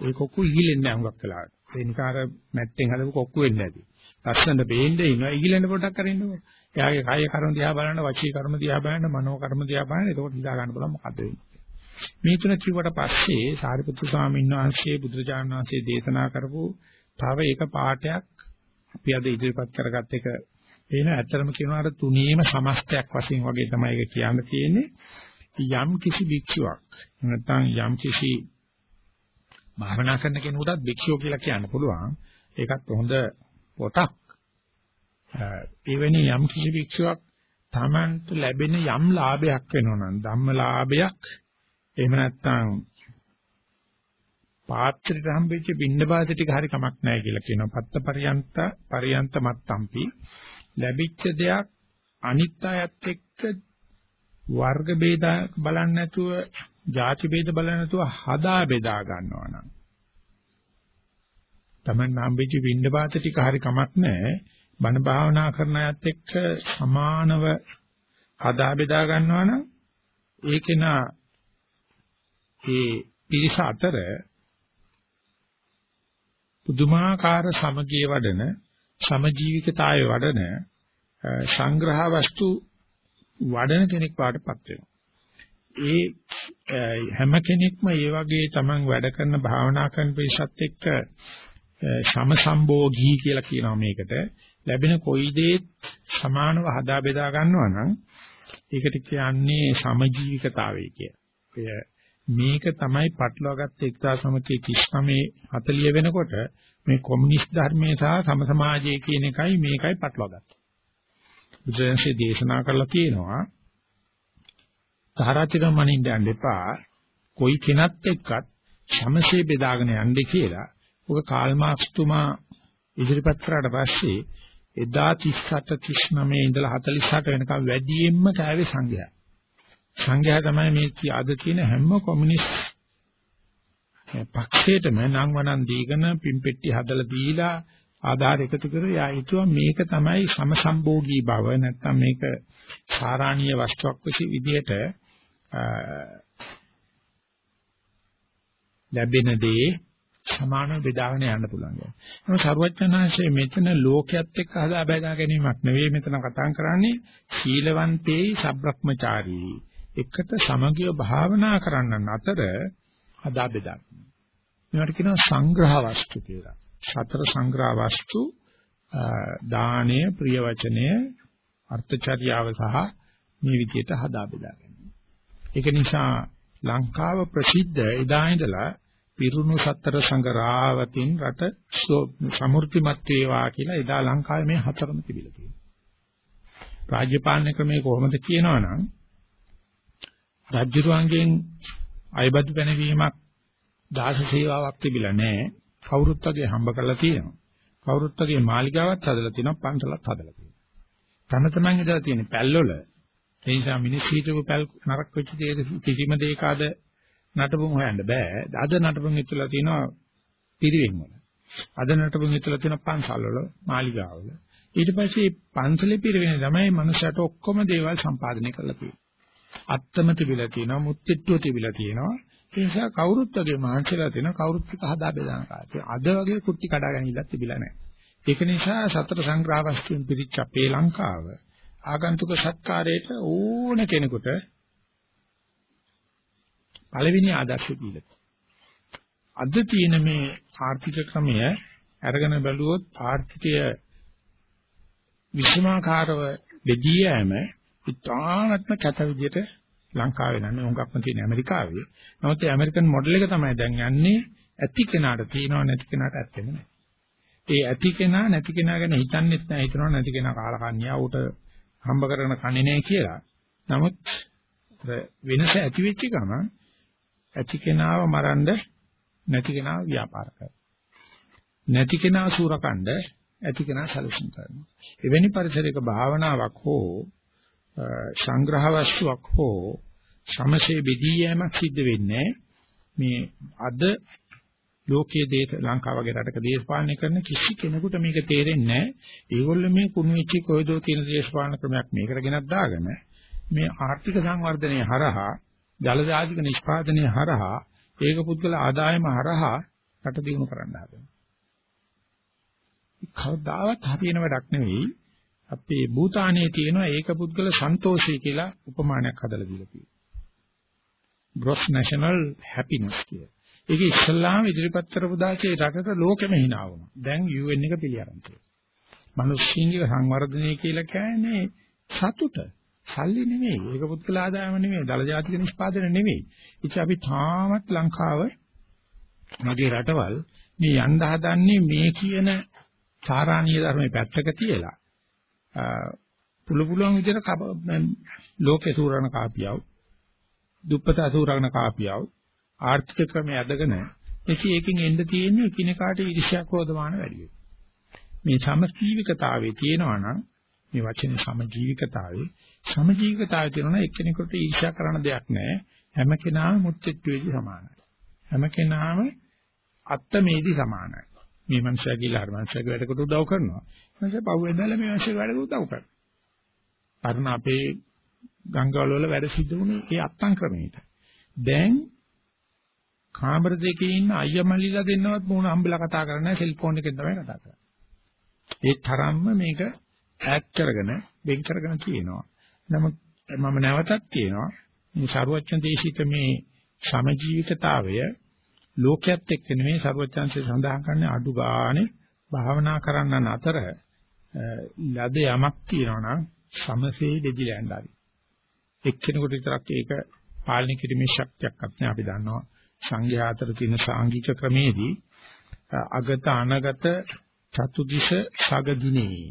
ඒ කොක්කු ඉගිලෙන්නේ නැහැ හුඟක් වෙලාවට. ඒ නිසා අර මැට්ටෙන් හදපු කොක්කු වෙන්නේ නැති. ලස්සනට බේන්නේ ඉන්නවා ඉගිලෙන්න පොඩ්ඩක් කරින්නකො. එයාගේ කාය කර්ම දිහා බලන්න, වචී කර්ම දිහා බලන්න, මනෝ කර්ම දිහා බලන්න. එතකොට හිතා ගන්න පුළුවන් මොකද වෙන්නේ. මේ තුන කිව්වට පස්සේ සාරිපුත්තු ස්වාමීන් වහන්සේ බුදුරජාණන් වහන්සේ දේශනා කරපු තව එක පාඩයක් අපි අද ඉදිරිපත් කරගත් එක එන ඇත්තම කියනවා තුනීම සමස්තයක් වශයෙන් වගේ තමයි ඒක කියන්න තියෙන්නේ. යම් කිසි භික්ෂුවක් නැත්නම් යම් කිසි භාවනා කරන කෙනෙකුටත් භික්ෂුව කියලා කියන්න පුළුවන්. ඒකත් හොඳ පොතක්. එවැනි යම් කිසි භික්ෂුවක් Tamanට ලැබෙන යම් ලාභයක් වෙනවා නම් ධම්මලාභයක් එහෙම නැත්නම් පාත්‍රයට හම්බෙච්ච බින්නබාද ටික හරි කමක් නැහැ කියලා කියනවා. පත්ත පරියන්ත පරියන්ත මත්තම්පි ලැබිච්ච දෙයක් අනිත් අයත් එක්ක වර්ග ભેද බලන්නේ නැතුව, ಜಾති ભેද බලන්නේ නැතුව හදා බෙදා ගන්නවා නම් Taman හම්බෙච්ච බින්නබාද ටික හරි කමක් නැහැ. බණ භාවනා කරන අයත් එක්ක සමානව හදා බෙදා ගන්නවා නම් ඒ කෙනා ඒ පිරිස අතර පුදුමාකාර සමගිය වඩන සමජීවිකතාවය වඩන සංග්‍රහ වස්තු වඩන කෙනෙක් වාටපත් වෙනවා. ඒ හැම කෙනෙක්ම මේ වගේ Taman වැඩ කරන භාවනා කරන පිරිසත් එක්ක සමසම්භෝගී කියලා කියනවා මේකට. ලැබෙන කොයි දේත් සමානව හදා බෙදා ගන්නවා නම් ඒකට කියන්නේ සමජීවිකතාවය කිය. මේක තමයි පටලවාගත්ත 1939 40 වෙනකොට මේ කොමියුනිස්ට් ධර්මයේ සහ සම සමාජයේ කියන එකයි මේකයි පටලවාගත්තේ. බුදුන්සේ දේශනා කරලා තියෙනවා තරාතිර මනින්න යන්න එපා. કોઈ කෙනත් එක්කත් සමසේ බෙදාගෙන යන්න කියලා. ඔක කාල් මාක්ස් තුමා ඉදිරිපත් කරාට පස්සේ එදා 38 39 ඉඳලා 48 වෙනකම් වැඩියෙන්ම කෑවේ සංඝයා. සංඝයා තමයි මේ අද තියෙන හැම කොමියුනිස්ට් පක්ෂයටම නම් වණන් දීගෙන පිම්පෙට්ටි හදලා දීලා ආධාර එකතු කරලා යා හිතුවා මේක තමයි සමසම්භෝගී බව නැත්නම් මේක සාරාණීය වස්තුවක් විදිහට ලැබෙන දේ සමානව බෙදාගෙන යන්න පුළුවන්. ඒක සරුවචනාංශයේ මෙතන ලෝකයක් එක්ක හදා බෙදා ගැනීමක් නෙවෙයි මෙතන කතා කරන්නේ සීලවන්තේයි සබ්‍රක්‍මචාරී එකට සමගිය භාවනා කරන්නන් අතර හදා බෙදා. මේවට කියනවා සංග්‍රහ වස්තු කියලා. සතර සංග්‍රහ වස්තු දානය, ප්‍රිය වචනය, අර්ථචර්යාව සහ මේ විදිහට හදා බෙදා ගැනීම. ඒක නිසා ලංකාව ප්‍රසිද්ධ එදා ඉඳලා පිරුණු සතර සංගරාවතින් රට සමෘද්ධිමත් වේවා කියලා එදා ලංකාවේ මේ හතරම තිබිලා තියෙනවා. රාජ්‍ය පාලන ක්‍රමයේ කොහොමද කියනවනම් රජුරුවන්ගෙන් අයබදු පැනවීමක් දාස සේවාවක් තිබිලා නැහැ. කවුරුත් වගේ හම්බ කරලා තියෙනවා. කවුරුත් වගේ මාලිගාවක් හදලා තියෙනවා, පන්සලක් හදලා තියෙනවා. තම තමන් ඉඳලා තියෙන පැල්වල ඒ නිසා මිනිස් හිටපු පැල් නරක වෙච්ච දේ කිසිම දෙයක අද නටබුන් හොයන්න බෑ. අද නටබුන් ඉතුරුලා තියෙනවා පිරිවෙන් වල. අද නටබුන් ඉතුරුලා තියෙනවා පන්සල් වල, මාලිගාවල. ඊට පස්සේ පන්සලේ පිරිවෙන තමයි මනුස්සයට ඔක්කොම දේවල් සම්පාදනය කරලා තියෙන්නේ. අත්තම තිබිලා තියෙනවා, මුත්තිට්ටුව තිබිලා තියෙනවා. ඒ නිසා කවුරුත් වගේ මහන්සිලා තියෙන කවුරුත් එක හදා බෙදාන කාර්යය. අද වගේ කුට්ටි කඩාගෙන ඉල්ලත් තිබිලා නැහැ. ඒක නිසා සතර සංග්‍රහ වස්තුන් පිරිච්ච අපේ ලංකාව ආගන්තුක සත්කාරයට ඕන කෙනෙකුට පළවෙනි ආදර්ශය දීලා. අද තියෙන මේ ආර්ථික ක්‍රමය අරගෙන බැලුවොත් ආර්ථිකය විෂමාකාරව බෙදී යෑම ඉතාමත්ම කැත විදිහට ලංකාවේ නන්නේ උඟක්ම තියෙන ඇමරිකාවේ. නමුත් ඒ ඇමරිකන් මොඩල් එක තමයි දැන් යන්නේ ඇති කෙනාට තියෙනව නැති කෙනාට ඇත්තෙම නැහැ. ඒ ඇති කෙනා නැති කෙනා ගැන හිතන්නෙත් නැහැ හිතනවා නැති කෙනා කාලකන්‍යා උට හම්බ කරන කන්නේ නැහැ කියලා. නමුත් වෙනස ඇති වෙච්ච ගම ඇති කෙනාව මරන්න නැති කෙනාව ව්‍යාපාර කරනවා. නැති කෙනා සූරකණ්ඩ ඇති කෙනා සැලසුම් කරනවා. එවැනි පරිසරයක භාවනාවක් හෝ සංග්‍රහ වස්තුවක් හෝ සමසේ බෙදී යෑමක් සිද්ධ වෙන්නේ මේ අද ලෝකයේ දේශ ලංකාව වගේ රටක දේශපාලනය කරන කිසි කෙනෙකුට මේක තේරෙන්නේ නැහැ. ඒගොල්ලෝ මේ කුණු වෙච්ච කොයිදෝ තියෙන දේශපාලන ක්‍රමයක් මේකට ගෙනත් දාගෙන මේ ආර්ථික සංවර්ධනය හරහා ජලජාතික නිෂ්පාදනය හරහා ඒක පුද්ගල ආදායම හරහා රට දියුණු කරන්න හදනවා. කවදාවත් හරියන වැඩක් නෙවෙයි. අපේ භූතානයේ තියෙන ඒක පුද්ගල සන්තෝෂය කියලා උපමානයක් හදලා දීලා තියෙනවා. gross national happiness කිය. ඒක ඉස්ලාම ඉදිරිපත් කරපු දාසේ රටට ලෝකෙම hina වුණා. දැන් UN එක පිළිඅරන් තියෙනවා. මිනිස්සුන්ගේ සංවර්ධනය කියලා කියන්නේ සතුට. සල්ලි නෙමෙයි. ඒක පුද්ගල ආදායම නෙමෙයි. දල ජාතික නිෂ්පාදන නෙමෙයි. ඉතින් අපි තාමත් ලංකාව මගේ රටවල් මේ යන්න හදන්නේ මේ කියන සාරාණීය ධර්මයේ පැත්තක තියලා පුළු පුළුවන් විදිහට ලෝකේ සූරණ කාපියව දුප්පත අසූරණ කාපියව ආර්ථික ක්‍රමය ඇදගෙන එකී එකකින් එන්න තියෙන්නේ එකිනෙකාට ඉරිෂ්‍යා ක්‍රෝධමාන වැඩි මේ සමජීවිකතාවයේ තියෙනවා නම් මේ වචනේ සමජීවිකතාවේ සමජීවිකතාවයේ තියෙනවා එක්කෙනෙකුට ඊර්ෂ්‍යා කරන දෙයක් නැහැ. හැම කෙනාම මුත්‍ත්‍ත්වයේදී සමානයි. හැම කෙනාම අත්මේදී සමානයි. මේ මනුස්සයා කියලා අර මනුස්සයාගේ වැඩකට උදව් කරනවා. මනුස්සයා පහුවෙන් දැල්ලා මේ මනුස්සයාගේ වැඩකට උදව් කරනවා. අරන අපේ ගංගාවල වල වැඩ සිද්ධ වුණේ ඒ අත්තම් ක්‍රමයට. දැන් කාමර දෙකේ ඉන්න අයියා මල්ලිලා දෙන්නවත් මොන හම්බෙලා කතා කරන්නේ සෙල්ෆෝන් එකෙන් තමයි කතා කරන්නේ. ඒ තරම්ම මේක ඈඩ් කරගෙන වෙන් කරගෙන තියෙනවා. නමුත් මම නැවතත් කියනවා මේ සරුවච්චන් දේශිත මේ සමජීවිතතාවය ලෝකයක් එක්ක නෙමෙයි ਸਰවඥාන්සේ සඳහන් කරන්නේ අඩු ගානේ භාවනා කරන්නන් අතර ලද යමක් තියෙනවා නම් සමසේ දෙදිලා යන්න හරි. එක්කෙනෙකුට විතරක් ඒක පාලනය කිරීමේ ශක්තියක් නැහැ අපි දන්නවා. සංඝයා අතර තියෙන සාංගික ක්‍රමේදී අගත අනගත චතුදිශ සගදිනේ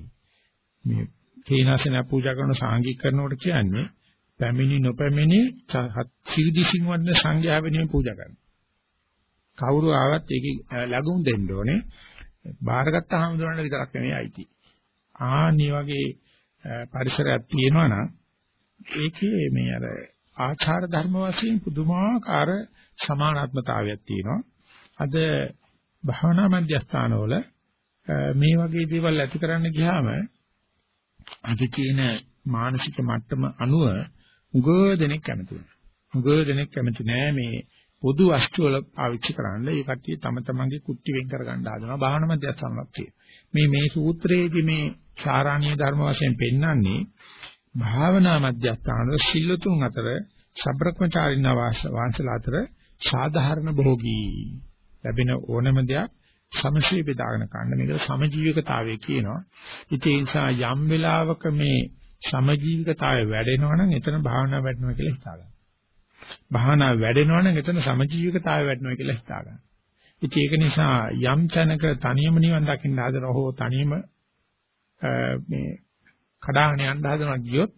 මේ කේනාසන පූජා කරන සාංගික කරනකොට කියන්නේ පැමිණි නොපැමිණි සිවිදිසින් වඩන සංඝයා වෙනුවෙන් පූජා කරනවා. කවුරු ආවත් ඒකේ ලැබුම් දෙන්න ඕනේ. බාරගත්ත හාමුදුරන්ට විතරක් නෙමෙයි අයිති. ආනි වගේ පරිසරයක් තියෙනවා නම් ඒකේ මේ අර ආචාර ධර්ම වශයෙන් පුදුමාකාර සමානාත්මතාවයක් තියෙනවා. අද භාවනා මධ්‍යස්ථානවල මේ වගේ දේවල් ඇති කරන්න ගියාම අද කියන මානසික මට්ටම අනුව උග දෙනෙක් කැමති වෙනවා. උග දෙනෙක් කැමති නෑ මේ පොදු වස්තු වල පාවිච්චි කරන්න ඒ කට්ටිය තම තමන්ගේ කුට්ටි වෙන් කර ගන්න හදනවා භාවනා මධ්‍යස්ථානක් තියෙනවා. මේ මේ සූත්‍රයේදී මේ සාරාණීය ධර්ම වශයෙන් පෙන්වන්නේ භාවනා මධ්‍යස්ථාන සිල්ලතුන් අතර සබ්‍රක්‍මචාරින්න වාසලා අතර සාධාරණ භෝගී ලැබෙන ඕනම දෙයක් සමශී බෙදාගෙන ගන්න මේකට සමජීවිකතාවය කියනවා. ඉතින් ඒ නිසා යම් වෙලාවක මේ සමජීවිකතාවය වැඩෙනවා නම් එතන භාවනා වැඩනවා කියලා හිතාගන්න. භාවනා වැඩෙනවා නම් එතන සමජීවිකතාවය වැඩෙනවා කියලා හිතා ගන්න. ඉතින් ඒක නිසා යම් තැනක තනියම නිවන් දකින්න හදන හෝ තනියම මේ කඩාගෙන යන්න හදනවා ගියොත්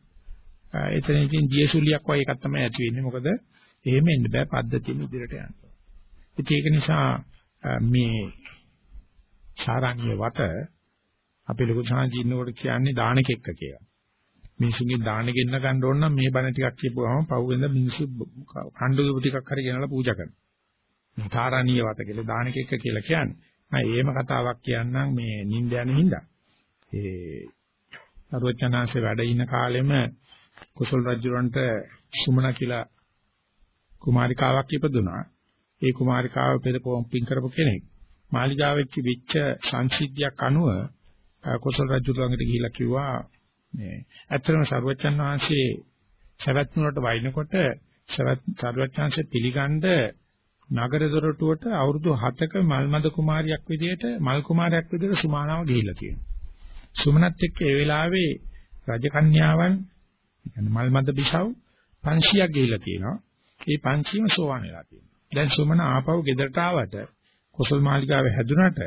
එතන ඉතින් දියසුලියක් වගේ එකක් තමයි ඇති වෙන්නේ. මොකද එහෙම එන්න බෑ පද්ධතියෙන් ඉදිරියට යන්න. ඉතින් ඒක නිසා මේ සාරාණ්‍ය වත අපේ ලොකු සාංජීනකොට කියන්නේ දානක එක්ක කියලා. මිනිසුන්ගේ දාන ගෙන්න ගන්න ඕන නම් මේ බණ ටිකක් කියපුවාම පහුවෙන්ද මිනිස්සු කණ්ඩු ගෙපු ටිකක් හරි ගෙනලා පූජා කරනවා. මේ තාරණීය වත කියලා දානක එක්ක කියලා කියන්නේ. මම එහෙම කතාවක් කියන්නම් මේ නිින්ද යන හින්දා. ඒ අරුවචනාංශේ වැඩ ඉන්න කාලෙම කුසල රජුරන්ට සුමන කියලා කුමාරිකාවක් ඉපදුනා. ඒ කුමාරිකාව පෙර පින් කරපු කෙනෙක්. මාලිගාවෙච්ච විච්ච සංසිද්ධියක් අනුව කොසල් රජු ළඟට ගිහිල්ලා කිව්වා මේ ඇත්තටම සර්වචන් වහන්සේ සවැත් නුවරට වයින්කොට සවැත් සර්වචන්සේ පිළිගන්න නගර දොරටුවට අවුරුදු 7ක මල්මද කුමාරියක් විදියට මල් කුමාරයක් විදියට සුමානාව ගිහිල්ලා තියෙනවා. සුමනත් එක්ක ඒ වෙලාවේ රජකන්‍යාවන් කියන්නේ මල්මද බිසව් 500ක් ගිහිල්ලා තියෙනවා. ඒ 500ම සෝවාන් වෙලා තියෙනවා. දැන් සුමන ආපහු ගෙදරට ආවට කොසල් මාලිගාවේ හැදුනට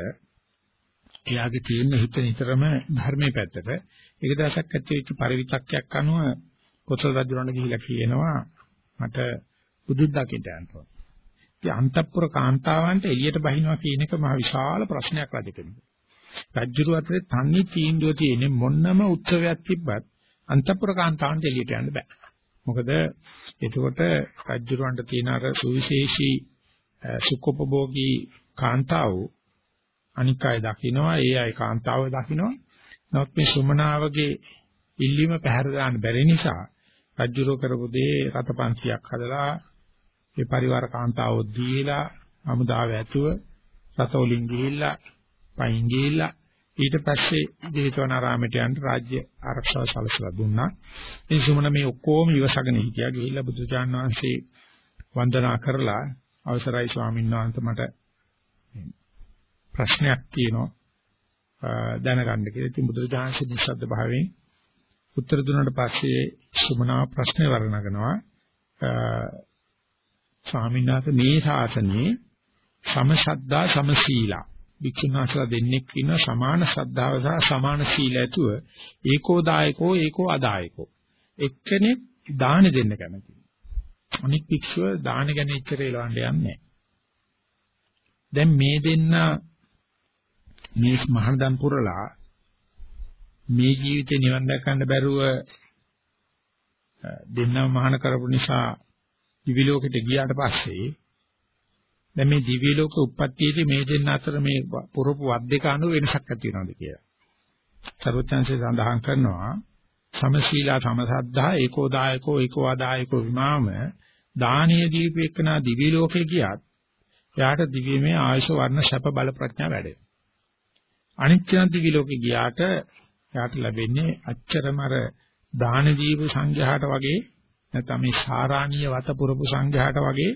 එයාගේ තියෙන හිත නිතරම ධර්මයේ පැත්තට ඒක දවසක් ඇතුල්ච්ච පරිවිතක්යක් අනුව කොසල් රජුණන් ගිහිල්ලා කියනවා මට බුදුන් දකින්න යන්න ඕන. ඉතින් අන්තපුර කාන්තාවන්ට එළියට බහිනවා කියන එක මහ විශාල ප්‍රශ්නයක් රජකෙනෙක්. රජුරු අතරේ තන්නේ තීන්දුව තියෙන්නේ මොන්නම උත්සවයක් තිබ්බත් අන්තපුර කාන්තාවන්ට එළියට යන්න බෑ. මොකද එතකොට රජුරවන්ට තියෙන අර සුවිශේෂී සුඛෝපභෝගී කාන්තාව අනික් අය දකින්නවා ඒ අය කාන්තාව දකින්නවා නමුත් මේ සුමනාවගේ ඉල්ලීම පැහැර දාන්න බැරි නිසා රජුරෝ කරපු දේ රතපන්සියක් හදලා ඒ පරිවාර කාන්තාව දීලා අමුදාව ඇතුව රතෝලින් ගිහිල්ලා පයින් ගිහිල්ලා ඊට පස්සේ ජේතවනාරාමයට යන්න රාජ්‍ය ආරක්ෂාව සැලසලා දුන්නා. ඉතින් සුමන මේ ඔක්කොම ඉවසගෙන හිටියා. ගිහිල්ලා බුදුචාන් වහන්සේ වන්දනා කරලා අවසරයි ස්වාමීන් වහන්සේ මට ප්‍රශ්නයක් තියෙනවා දැනගන්න කියලා. ඉතින් බුදුරජාණන් නිස්සද්ද භාවයෙන් උත්තර දුන්නාට පස්සේ සුමනා ප්‍රශ්නේ වර්ණනනවා. ස්වාමීන් වහන්සේ මේ ශාසනයේ සමශද්දා සමශීලා වික්ෂුනාසලා දෙන්නෙක් ඉන්න සමාන ශ්‍රද්ධාව සහ සමාන සීල ඇතුව. ඒකෝදායකෝ ඒකෝ අදායකෝ. එක්කෙනෙක් දාන දෙන්න කැමතියි අනිත් භික්ෂුව දාන ගැන ඉච්චර එලවන්න යන්නේ දැන් මේ දෙන්න මේ මහානදම් පුරලා මේ ජීවිතේ නිවන් දැකන්න බැරුව දෙන්නම මහාන කරපු නිසා දිවි ලෝකෙට ගියාට පස්සේ දැන් මේ දිව්‍ය ලෝක උප්පත්තියේදී මේ දෙන්න අතර මේ පුරපු වත් දෙක අනුව වෙනසක් ඇති වෙනවද කියලා. සර්වඥාන්සේ සඳහන් කරනවා සමශීලා සමසද්ධා ඒකෝදායකෝ ඒකෝදායකෝ විමාම දානීය දීපේකනා දිව්‍ය ලෝකේ ගියත් එයාට දිව්‍යමය ආයුෂ වර්ණ ශප බල ප්‍රඥා වැඩේ. අනිත්‍යන දිව්‍ය ලෝකේ ගියාට එයාට ලැබෙන්නේ අච්චරම අර දාන දීප සංඝයාට වගේ නැත්නම් මේ සාරාණීය වත පුරපු සංඝයාට වගේ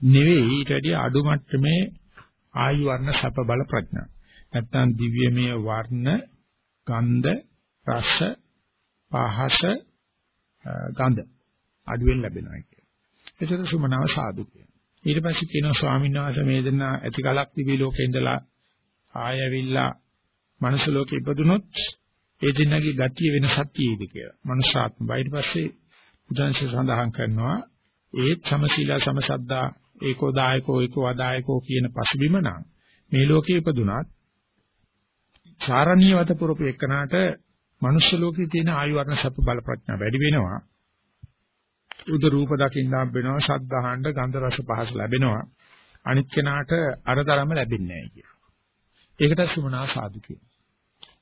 නෙවෙයි ඊට වැඩිය අඩු මට්ටමේ ආයු වර්ණ සැප බල ප්‍රඥා. නැත්නම් දිව්‍යමය වර්ණ, ගන්ධ, රස, පහස, ගන්ධ අඩුවෙන් ලැබෙනවා කියන්නේ. ඒකට සුමනාව සාදු කියනවා. ඊට පස්සේ කියනවා ස්වාමීන් වහන්සේ මේ දෙන්න ඇති කලක් දිවි ලෝකේ ඉඳලා ආයවිල්ලා මනුස්ස ලෝකෙ ඉපදුනොත් ඒ දෙන්නගේ ගතිය වෙනසක් තියෙයිද කියලා. මනුෂ්‍යාත්ම ඊට පස්සේ බුදුන්සේ සඳහන් කරනවා ඒත් සමශීලා සමසද්දා ඒකෝ දායකෝ ඒකෝ අදායකෝ කියන පසුබිම නම් මේ ලෝකේ ඉපදුනත් සාරණීයවත පුරපු එකනට මනුෂ්‍ය ලෝකේ තියෙන ආයු වර්ණ සප්ප බල ප්‍රඥා වැඩි වෙනවා උද රූප දකින්න හම්බ වෙනවා ශබ්ද අහන්න ගන්ධ රස පහස ලැබෙනවා අනිත් කෙනාට අරතරම ලැබෙන්නේ නැහැ කියන. ඒකට සුමනා සාදු කියනවා.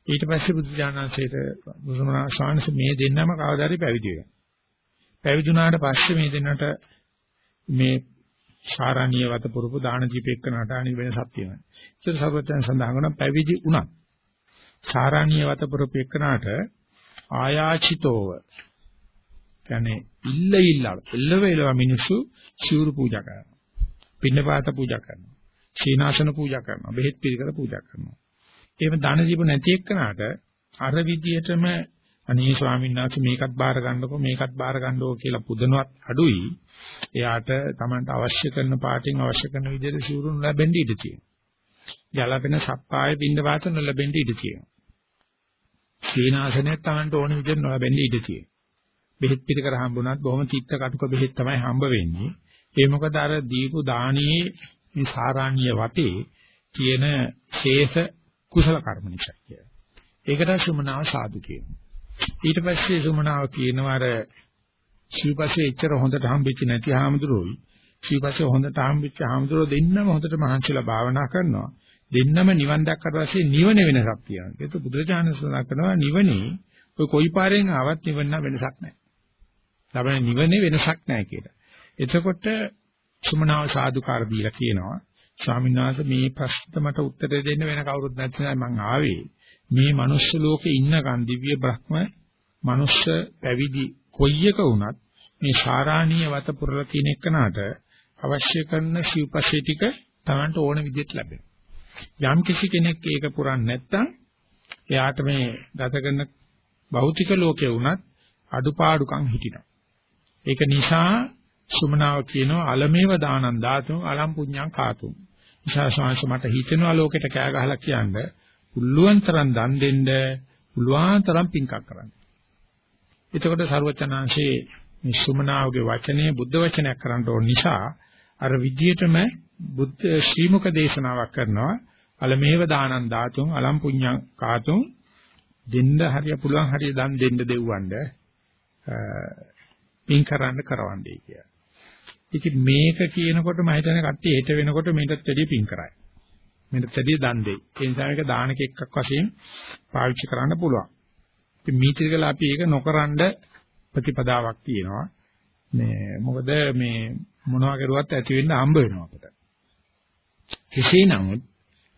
ඊට පස්සේ බුදු දානසේට බුදුමනා ශාන්ස මේ දෙන්නම කවදාරි පැවිදි වෙනවා. පැවිදුණාට පස්සේ මේ දෙන්නට මේ ශාරණීය වත පුරුපු දාන දීපෙක්කනට අනිත් වෙනසක් තියෙනවා. ඒක සර්වත්‍යයන් සඳහන් කරන පැවිදි උනත් ශාරණීය වත පුරුපු එක්කනට ආයාචිතෝව කියන්නේ ඉල්ල ඉල්ල එල්ලව එළව මිනිස්සු සිවුරු පූජා කරනවා. පින්නපාත පූජා කරනවා. සීනාසන පූජා කරනවා. බෙහෙත් පිළිකර පූජා කරනවා. එහෙම දාන දීප නැති එක්කනට අර විදියටම අනේ ස්වාමීන් වහන්සේ මේකත් බාර ගන්නකො මේකත් බාර ගන්නකො කියලා පුදනවත් අඩුයි. එයාට Tamanට අවශ්‍ය කරන පාටින් අවශ්‍ය කරන විදිහට සිවුරුන් ලැබෙන්න ඉඩ තියෙනවා. ජලපෙන සප්පාය බින්ද වාත නොලැබෙන්න ඉඩ තියෙනවා. සීනාසනයක් Tamanට ඕන විදිහට නොලැබෙන්න ඉඩ තියෙනවා. බෙහෙත් පිළිකර හම්බුණත් බොහොම චිත්ත කටුක බෙහෙත් තමයි හම්බ වෙන්නේ. ඒ මොකද අර දීපු දානයේ මේ සාරාණ්‍ය වතේ තියෙන ශේෂ කුසල කර්ම නිසා කියලා. ඒකට සුමනාව සාදු කියනවා. ඊට පස්සේ සුමනාව කියනවා අර ශීපස්සේ එච්චර හොඳට හම්බෙච්ච නැති හාමුදුරුවෝයි. ශීපස්සේ හොඳට හම්බෙච්ච හාමුදුරුවෝ දෙන්නම හොඳට මහන්සිලා භාවනා කරනවා. දෙන්නම නිවන් දැක්කට පස්සේ නිවන වෙනසක් තියෙනවා. ඒක බුදුරජාණන් සඳහන් කරනවා නිවනේ ඔය කොයි පාරෙන් ආවත් නිවන වෙනසක් නැහැ. ලබන නිවනේ වෙනසක් නැහැ කියලා. එතකොට සුමනාව සාදුකාර දීලා කියනවා ස්වාමීන් වහන්සේ මේ ප්‍රශ්නට මට උත්තර දෙන්න වෙන කවුරුත් නැත්නම් මං ආවේ මේ මනුස්ස ලෝකේ ඉන්නකන් දිව්‍ය බ්‍රහ්ම මනුස්ස පැවිදි කොයි එක වුණත් මේ සාරාණීය වත පුරලා තියෙන එකනට අවශ්‍ය කරන සිව්පස්සේ ටික Tamanට ඕන විදිහට ලැබෙනවා. යම් කිසි කෙනෙක් ඒක පුරන්නේ නැත්නම් එයාට මේ ගත කරන භෞතික ලෝකේ වුණත් අඩුපාඩුකම් හිටිනවා. ඒක නිසා සුමනාව කියනවා අලමේව දානං දාතුම් අලම් පුඤ්ඤං කාතුම්. ඉෂාශාංශ මට හිතෙනවා ලෝකෙට කෑ ගහලා කියන්නේ පුළුවන් තරම් දන් දෙන්න පුළුවන් තරම් පින්කම් කරන්න. එතකොට ਸਰවචනාංශේ මේ සුමනාවගේ වචනේ බුද්ධ වචනයක් කරන්න ඕන නිසා අර විදියටම බුද්ධ ශ්‍රීමුක දේශනාවක් කරනවා අලමේව දානං දාතුම් අලම් පුඤ්ඤං කාතුම් දෙන්න හරිය පුළුවන් හරිය දන් දෙන්න දෙව්වන්න පින් කරන්න කරවන්නේ කියලා. ඉතින් මේක කියනකොට මම හිතන්නේ කට්ටිය හෙට වෙනකොට මේකත් වැඩි පින් කරයි. මේකත් වැඩි දන් දෙයි. ඒ නිසා මේක දානක එක්කක් වශයෙන් පාවිච්චි කරන්න පුළුවන්. ඉතින් මීතිරකල අපි ඒක නොකරනද ප්‍රතිපදාවක් තියෙනවා. මේ මොකද මේ මොනවා කරුවත් ඇති වෙන්න හම්බ වෙනවා අපිට. කෙසේ නමුත්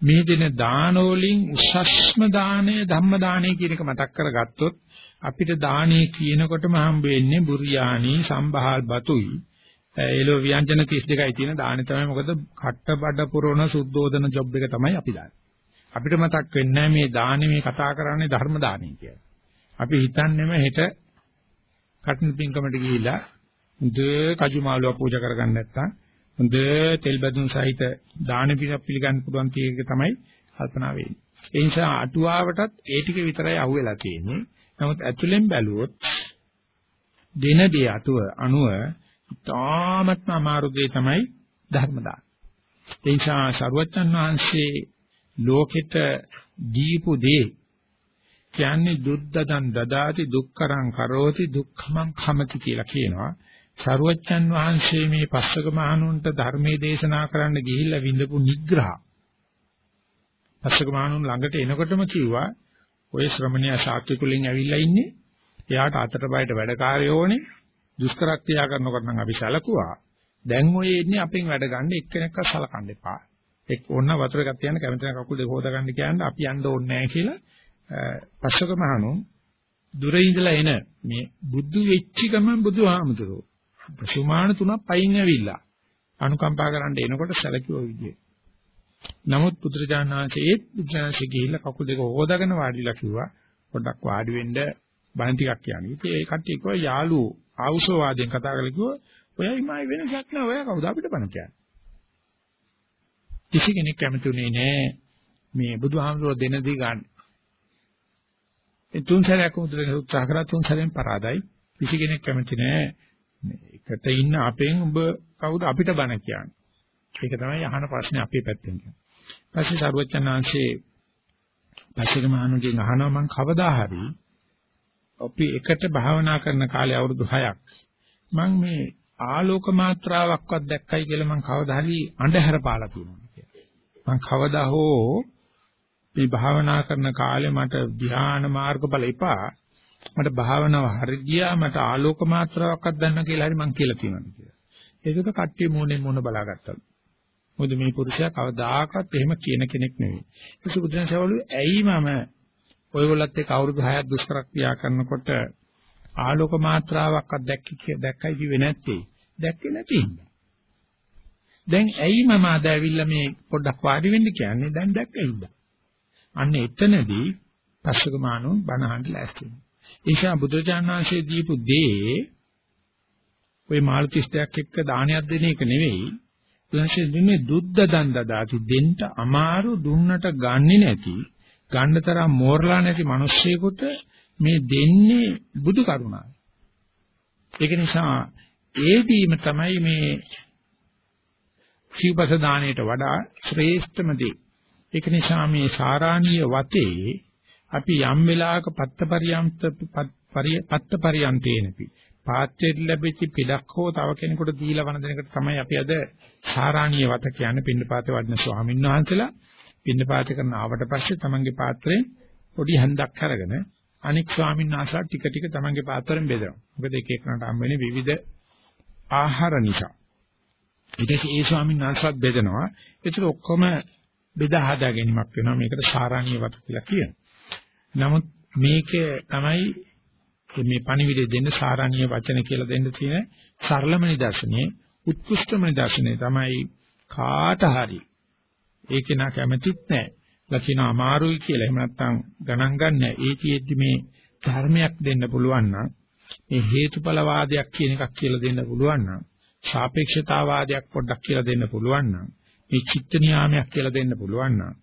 මේ දින දාන වලින් උසස්ම දාණය ධම්ම දාණය කියන එක මතක් කරගත්තොත් අපිට දාණය කියනකොටම හම්බ වෙන්නේ බුරියානි සම්බහල් බතුයි ඒලෝ ව්‍යංජන 32යි තියෙන දාණය තමයි මොකද කට්ට බඩ පුරවන සුද්ධෝදන ජොබ් එක තමයි අපි දාන්නේ අපිට මතක් වෙන්නේ මේ දාණය මේ කතා කරන්නේ ධර්ම දාණය කියලා අපි හිතන්නේම හෙට කටන පින්කමට ගිහිලා හොඳ කජු මාළුවා පූජා කරගන්න නැත්නම් හොඳ තෙල් බැදුම් සහිත දාන පිටක් පිළිගන්න පුළුවන් තියෙක තමයි කල්පනා වෙන්නේ. ඒ නිසා අටුවාවටත් ඒ ටික විතරයි අහුවෙලා තියෙන්නේ. නමුත් ඇතුලෙන් බැලුවොත් දින දේ අටුව අණුව තාමත්ම අමාරු දෙය තමයි ධර්ම දාන. ඒ නිසා සරුවච්චන් වහන්සේ ලෝකෙට දීපු දේ කියන්නේ දුද්දදන් දදාති දුක්කරං කරෝති දුක්ඛමං khමති කියලා කියනවා. සරුවච්චන් වහන්සේ මේ පස්සක මහණුන්ට ධර්මයේ දේශනා කරන්න ගිහිල්ලා විඳපු නිග්‍රහ. පස්සක මහණුන් ළඟට එනකොටම කිව්වා ඔය ශ්‍රමණයා ශාක්‍ය කුලෙන් ඇවිල්ලා ඉන්නේ. එයාට අතට බයට වැඩකාරයෝ ඕනේ. දුෂ්කර ක්‍රියා කරනකොට නම් අපි සැලකුවා. දැන් ඔය ඉන්නේ අපෙන් වැඩ ගන්න එක්කෙනෙක්ව සලකන්න එපා. එක් ඕන වතුර එකක් තියන්න කැමති නම් කකුල් දෙක හොදගන්න කියන්නේ අපි යන්න ඕනේ නැහැ කියලා පස්සක මහණුන් දුර ඉඳලා එන මේ බුදු වෙච්ච ගමන් බුදුහාමුදුරුවෝ ප්‍රසුමාන තුනක් පයින් ඇවිල්ලා අනුකම්පා කරන්න එනකොට සැලකුවා විදිය. නමුත් පුත්‍රජානනාංශ ඒත් පුත්‍රජානනාංශ ගිහිල්ලා කකුල් දෙක හොදාගෙන වාඩිලා කිව්වා පොඩ්ඩක් වාඩි වෙන්න බණ ටිකක් කියන්නේ. ඉතින් ඒ කට්ටිය කිව්වා යාළුවෝ ආවුසෝ වාදයෙන් කතා කරලා කිව්වා ඔයයි මයි වෙනසක් නෑ ඔයා කවුද අපිට බණ කියන්නේ. කිසි කෙනෙක් කැමතුනේ නෑ මේ බුදුහාමුදුරුවෝ දෙන දී ගන්න. ඒ තුන් සැරයක් උදේ උත්සාහ කරා තුන් සැරෙන් පරාදයි. කිසි කෙනෙක් කැමති නෑ එකට ඉන්න අපෙන් ඔබ කවුද අපිට බණ කියන්නේ. ඒක තමයි අහන ප්‍රශ්නේ අපේ පැත්තෙන් කියන්නේ. පස්සේ සරුවචනාංශේ පස්සේ මහණුගෙන් අහනවා මං කවදා හරි අපි එකට භාවනා කරන කාලේ අවුරුදු 6ක් මං මේ ආලෝක මාත්‍රාවක්වත් දැක්කයි කියලා මං කවදා හරි අඳුර පාලා තියෙනවා කියලා. මං කවදා හෝ මේ භාවනා කරන කාලේ මට ධ්‍යාන මාර්ගඵල එපා මට භාවනාව හරි ගියා මට ආලෝක මාත්‍රාවක්වත් දන්න කියලා හරි මං කියලා තියෙනවා කියලා. ඒකද කට්ටිය මූණෙන් මූණ බලාගත්තා. මොකද මේ පුරුෂයා කවදාකවත් එහෙම කියන කෙනෙක් නෙවෙයි. ඒක බුදුන්සවලු ඇයි මම ඔයගොල්ලත් එක්ක අවුරුදු 6ක් දුෂ්කර ක්‍රියා කරනකොට ආලෝක මාත්‍රාවක්වත් දැක්කේ දැක්කයි කිව්වේ නැත්තේ. දැක්කේ නැති හින්දා. දැන් ඇයි මම අද ඇවිල්ලා මේ පොඩ්ඩක් වාඩි වෙන්න කියන්නේ දැන් දැක්කේ හින්දා. අන්න එතනදී පස්සක මානෝ බණ අහන්න ලෑස්ති වෙනවා. ඒෂා බුදුරජාණන් වහන්සේ දීපු දේ ওই මාළුතිස්තයක් එක්ක දානයක් දෙන එක නෙවෙයි. බුදුන්සේ දෙන්නේ දුද්ද දන් දදාති දෙන්න අමාරු දුන්නට ගන්නෙ නැති ගන්න තරම් මෝරලා නැති මිනිස්සෙකුට මේ දෙන්නේ බුදු කරුණාව. ඒක නිසා ඒ දීම තමයි මේ සිව්පස දාණයට වඩා ශ්‍රේෂ්ඨම දේ. ඒක නිසා මේ සාරාණීය වතේ අපි යම් වෙලාවක පත්තපරියන්ත පත්තපරියන්තේනපි පාත්‍රයට ලැබිච්ච පිටක් හෝ තව කෙනෙකුට දීලා වන දෙනකට තමයි අපි අද සාරාණීය වත කියන්නේ පින්නපාතේ වඩන ස්වාමීන් වහන්සේලා පින්නපාත කරන ආවට පස්සේ තමන්ගේ පාත්‍රයෙන් පොඩි හඳක් අරගෙන අනික් ස්වාමීන් වහන්සේලා ටික ටික තමන්ගේ පාත්‍රයෙන් බෙදනවා. මොකද එක එකනට හම් වෙන්නේ විවිධ ආහාර නිසා. ඊට පස්සේ ඒ ස්වාමීන් වහන්සේත් බෙදනවා. ඒතර ඔක්කොම බෙදා හදා ගැනීමක් වෙනවා. මේකට සාරාණීය වත කියලා කියනවා. නමුත් මේකේ තමයි මේ පණිවිඩය දෙන්න සාරාණීය වචන කියලා දෙන්න තියෙන සරලම නිදර්ශනේ උත්කෘෂ්ඨම නිදර්ශනේ තමයි කාට හරි ඒක නා කැමැතිත් නැහැ. ලකින අමාරුයි කියලා. එහෙම නැත්නම් ගණන් ගන්න ඒකෙදි මේ ධර්මයක් දෙන්න පුළුවන් නම් මේ හේතුඵල වාදයක් කියන එකක් කියලා දෙන්න පුළුවන් නම් සාපේක්ෂතාවාදයක් පොඩ්ඩක් කියලා දෙන්න පුළුවන් නම් මේ චිත්ත නියාමයක් කියලා දෙන්න පුළුවන් නම්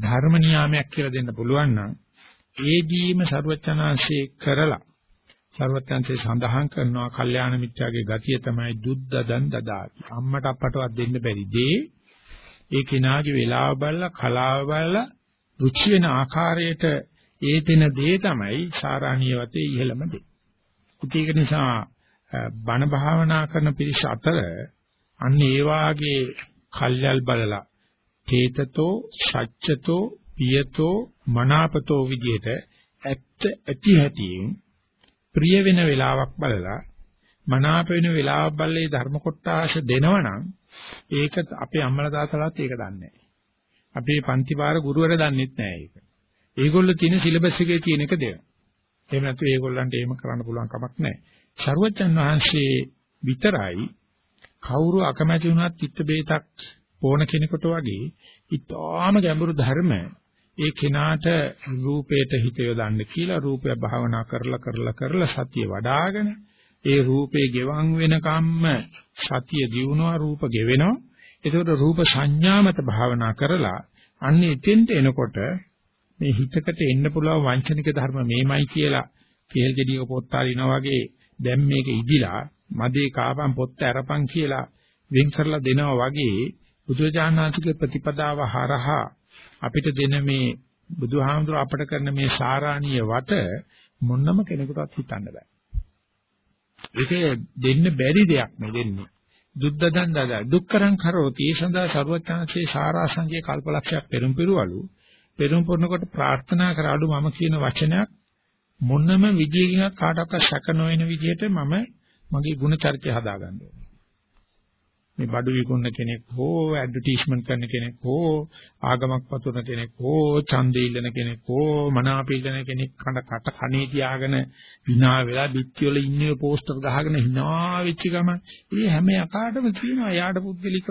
ධර්ම නියාමයක් කියලා දෙන්න පුළුවන් නම් ඒදීම ਸਰවචනාංශේ කරලා ਸਰවචනාංශේ සඳහන් කරනවා කල්යාණ මිත්‍යාගේ ගතිය තමයි දුද්දදන් දදාති අම්මට අපටවත් දෙන්න බැරි දේ ඒ කෙනාගේ වෙලාව බලලා කලාව බලලා රුචි වෙන ආකාරයට ඒ තැන දේ තමයි සාරාණීය වතේ ඉහළම දේ. ඒක නිසා බණ භාවනා කරන පිරිස අතර අන්න ඒ වාගේ කල්යල් බලලා තේතතෝ සච්චතෝ පියතෝ මනාපතෝ විදිහට ඇත්ත ඇති හැටියෙන් ප්‍රිය වෙන වෙලාවක් බලලා මනාප වෙන වෙලාවක් බලලේ ධර්ම කොටාශ දෙනවනම් ඒක අපේ අම්මලා තාත්තලාත් ඒක දන්නේ නැහැ. අපේ පන්ති පාර ගුරුවර දන්නෙත් නැහැ ඒක. ඒගොල්ලෝ තියෙන සිලබස් එකේ තියෙන එක දෙනවා. එහෙම නැත්නම් ඒගොල්ලන්ට එහෙම කරන්න පුළුවන් කමක් නැහැ. ශරුවචන් වහන්සේ විතරයි කවුරු අකමැති වුණත් චිත්ත බේතක් ඕන කෙනෙකුට වගේ ඊටාම ගැඹුරු ධර්ම ඒ කෙනාට රූපයට හිත යොදන්න කියලා රූපය භාවනා කරලා කරලා කරලා සතිය වඩ아가න ඒ රූපේ ගෙවන් වෙනකම්ම සතිය දියුණුවා රූප ගෙවෙනවා එතකොට රූප සංඥාමත භාවනා කරලා අන්න එතෙන්ට එනකොට මේ හිතකට එන්න පුළුවන් වංචනික ධර්ම මේමයි කියලා කේල් ගෙඩියක පොත් අරිනා වගේ දැන් මේක ඉදිලා මදේ කාපම් පොත් අරපන් කියලා වෙන් කරලා දෙනවා වගේ බුදුජානනාථගේ ප්‍රතිපදාව හරහා අපිට දෙන මේ බුදුහාමුදුර අපට කරන මේ සාරාණීය වත මොන්නම කෙනෙකුටවත් හිතන්න බෑ. ඒකේ දෙන්න බැරි දෙයක් නේ දෙන්නේ. දුද්දදන් දද දුක්කරං කරෝති ඒ සඳහා ਸਰවඥාන්සේ සාරාංශයේ කල්පලක්ෂයක් පෙරම් පිරුවලු පෙරම් පුරනකොට ප්‍රාර්ථනා කරාලු මම කියන වචනයක් මොනම විදියකින් කාටවත් සැක නොවන විදිහට මම මගේ ගුණ චරිතය හදාගන්න ඕනේ. මේ බඩු විකුණන කෙනෙක් හෝ ඇඩ්වර්ටයිස්මන්ට් කරන කෙනෙක් හෝ ආගමක් පතුරන කෙනෙක් හෝ ඡන්දේ ඉල්ලන කෙනෙක් හෝ මනාප ඉල්ලන කෙනෙක් කන කට කනේ තියාගෙන විනා වෙලා පිටි වල ඉන්නේ පෝස්ටර් ගහගෙන hina වෙච්ච ගම මේ හැම යකාටම තියෙනවා යාට පුද්ගලිකව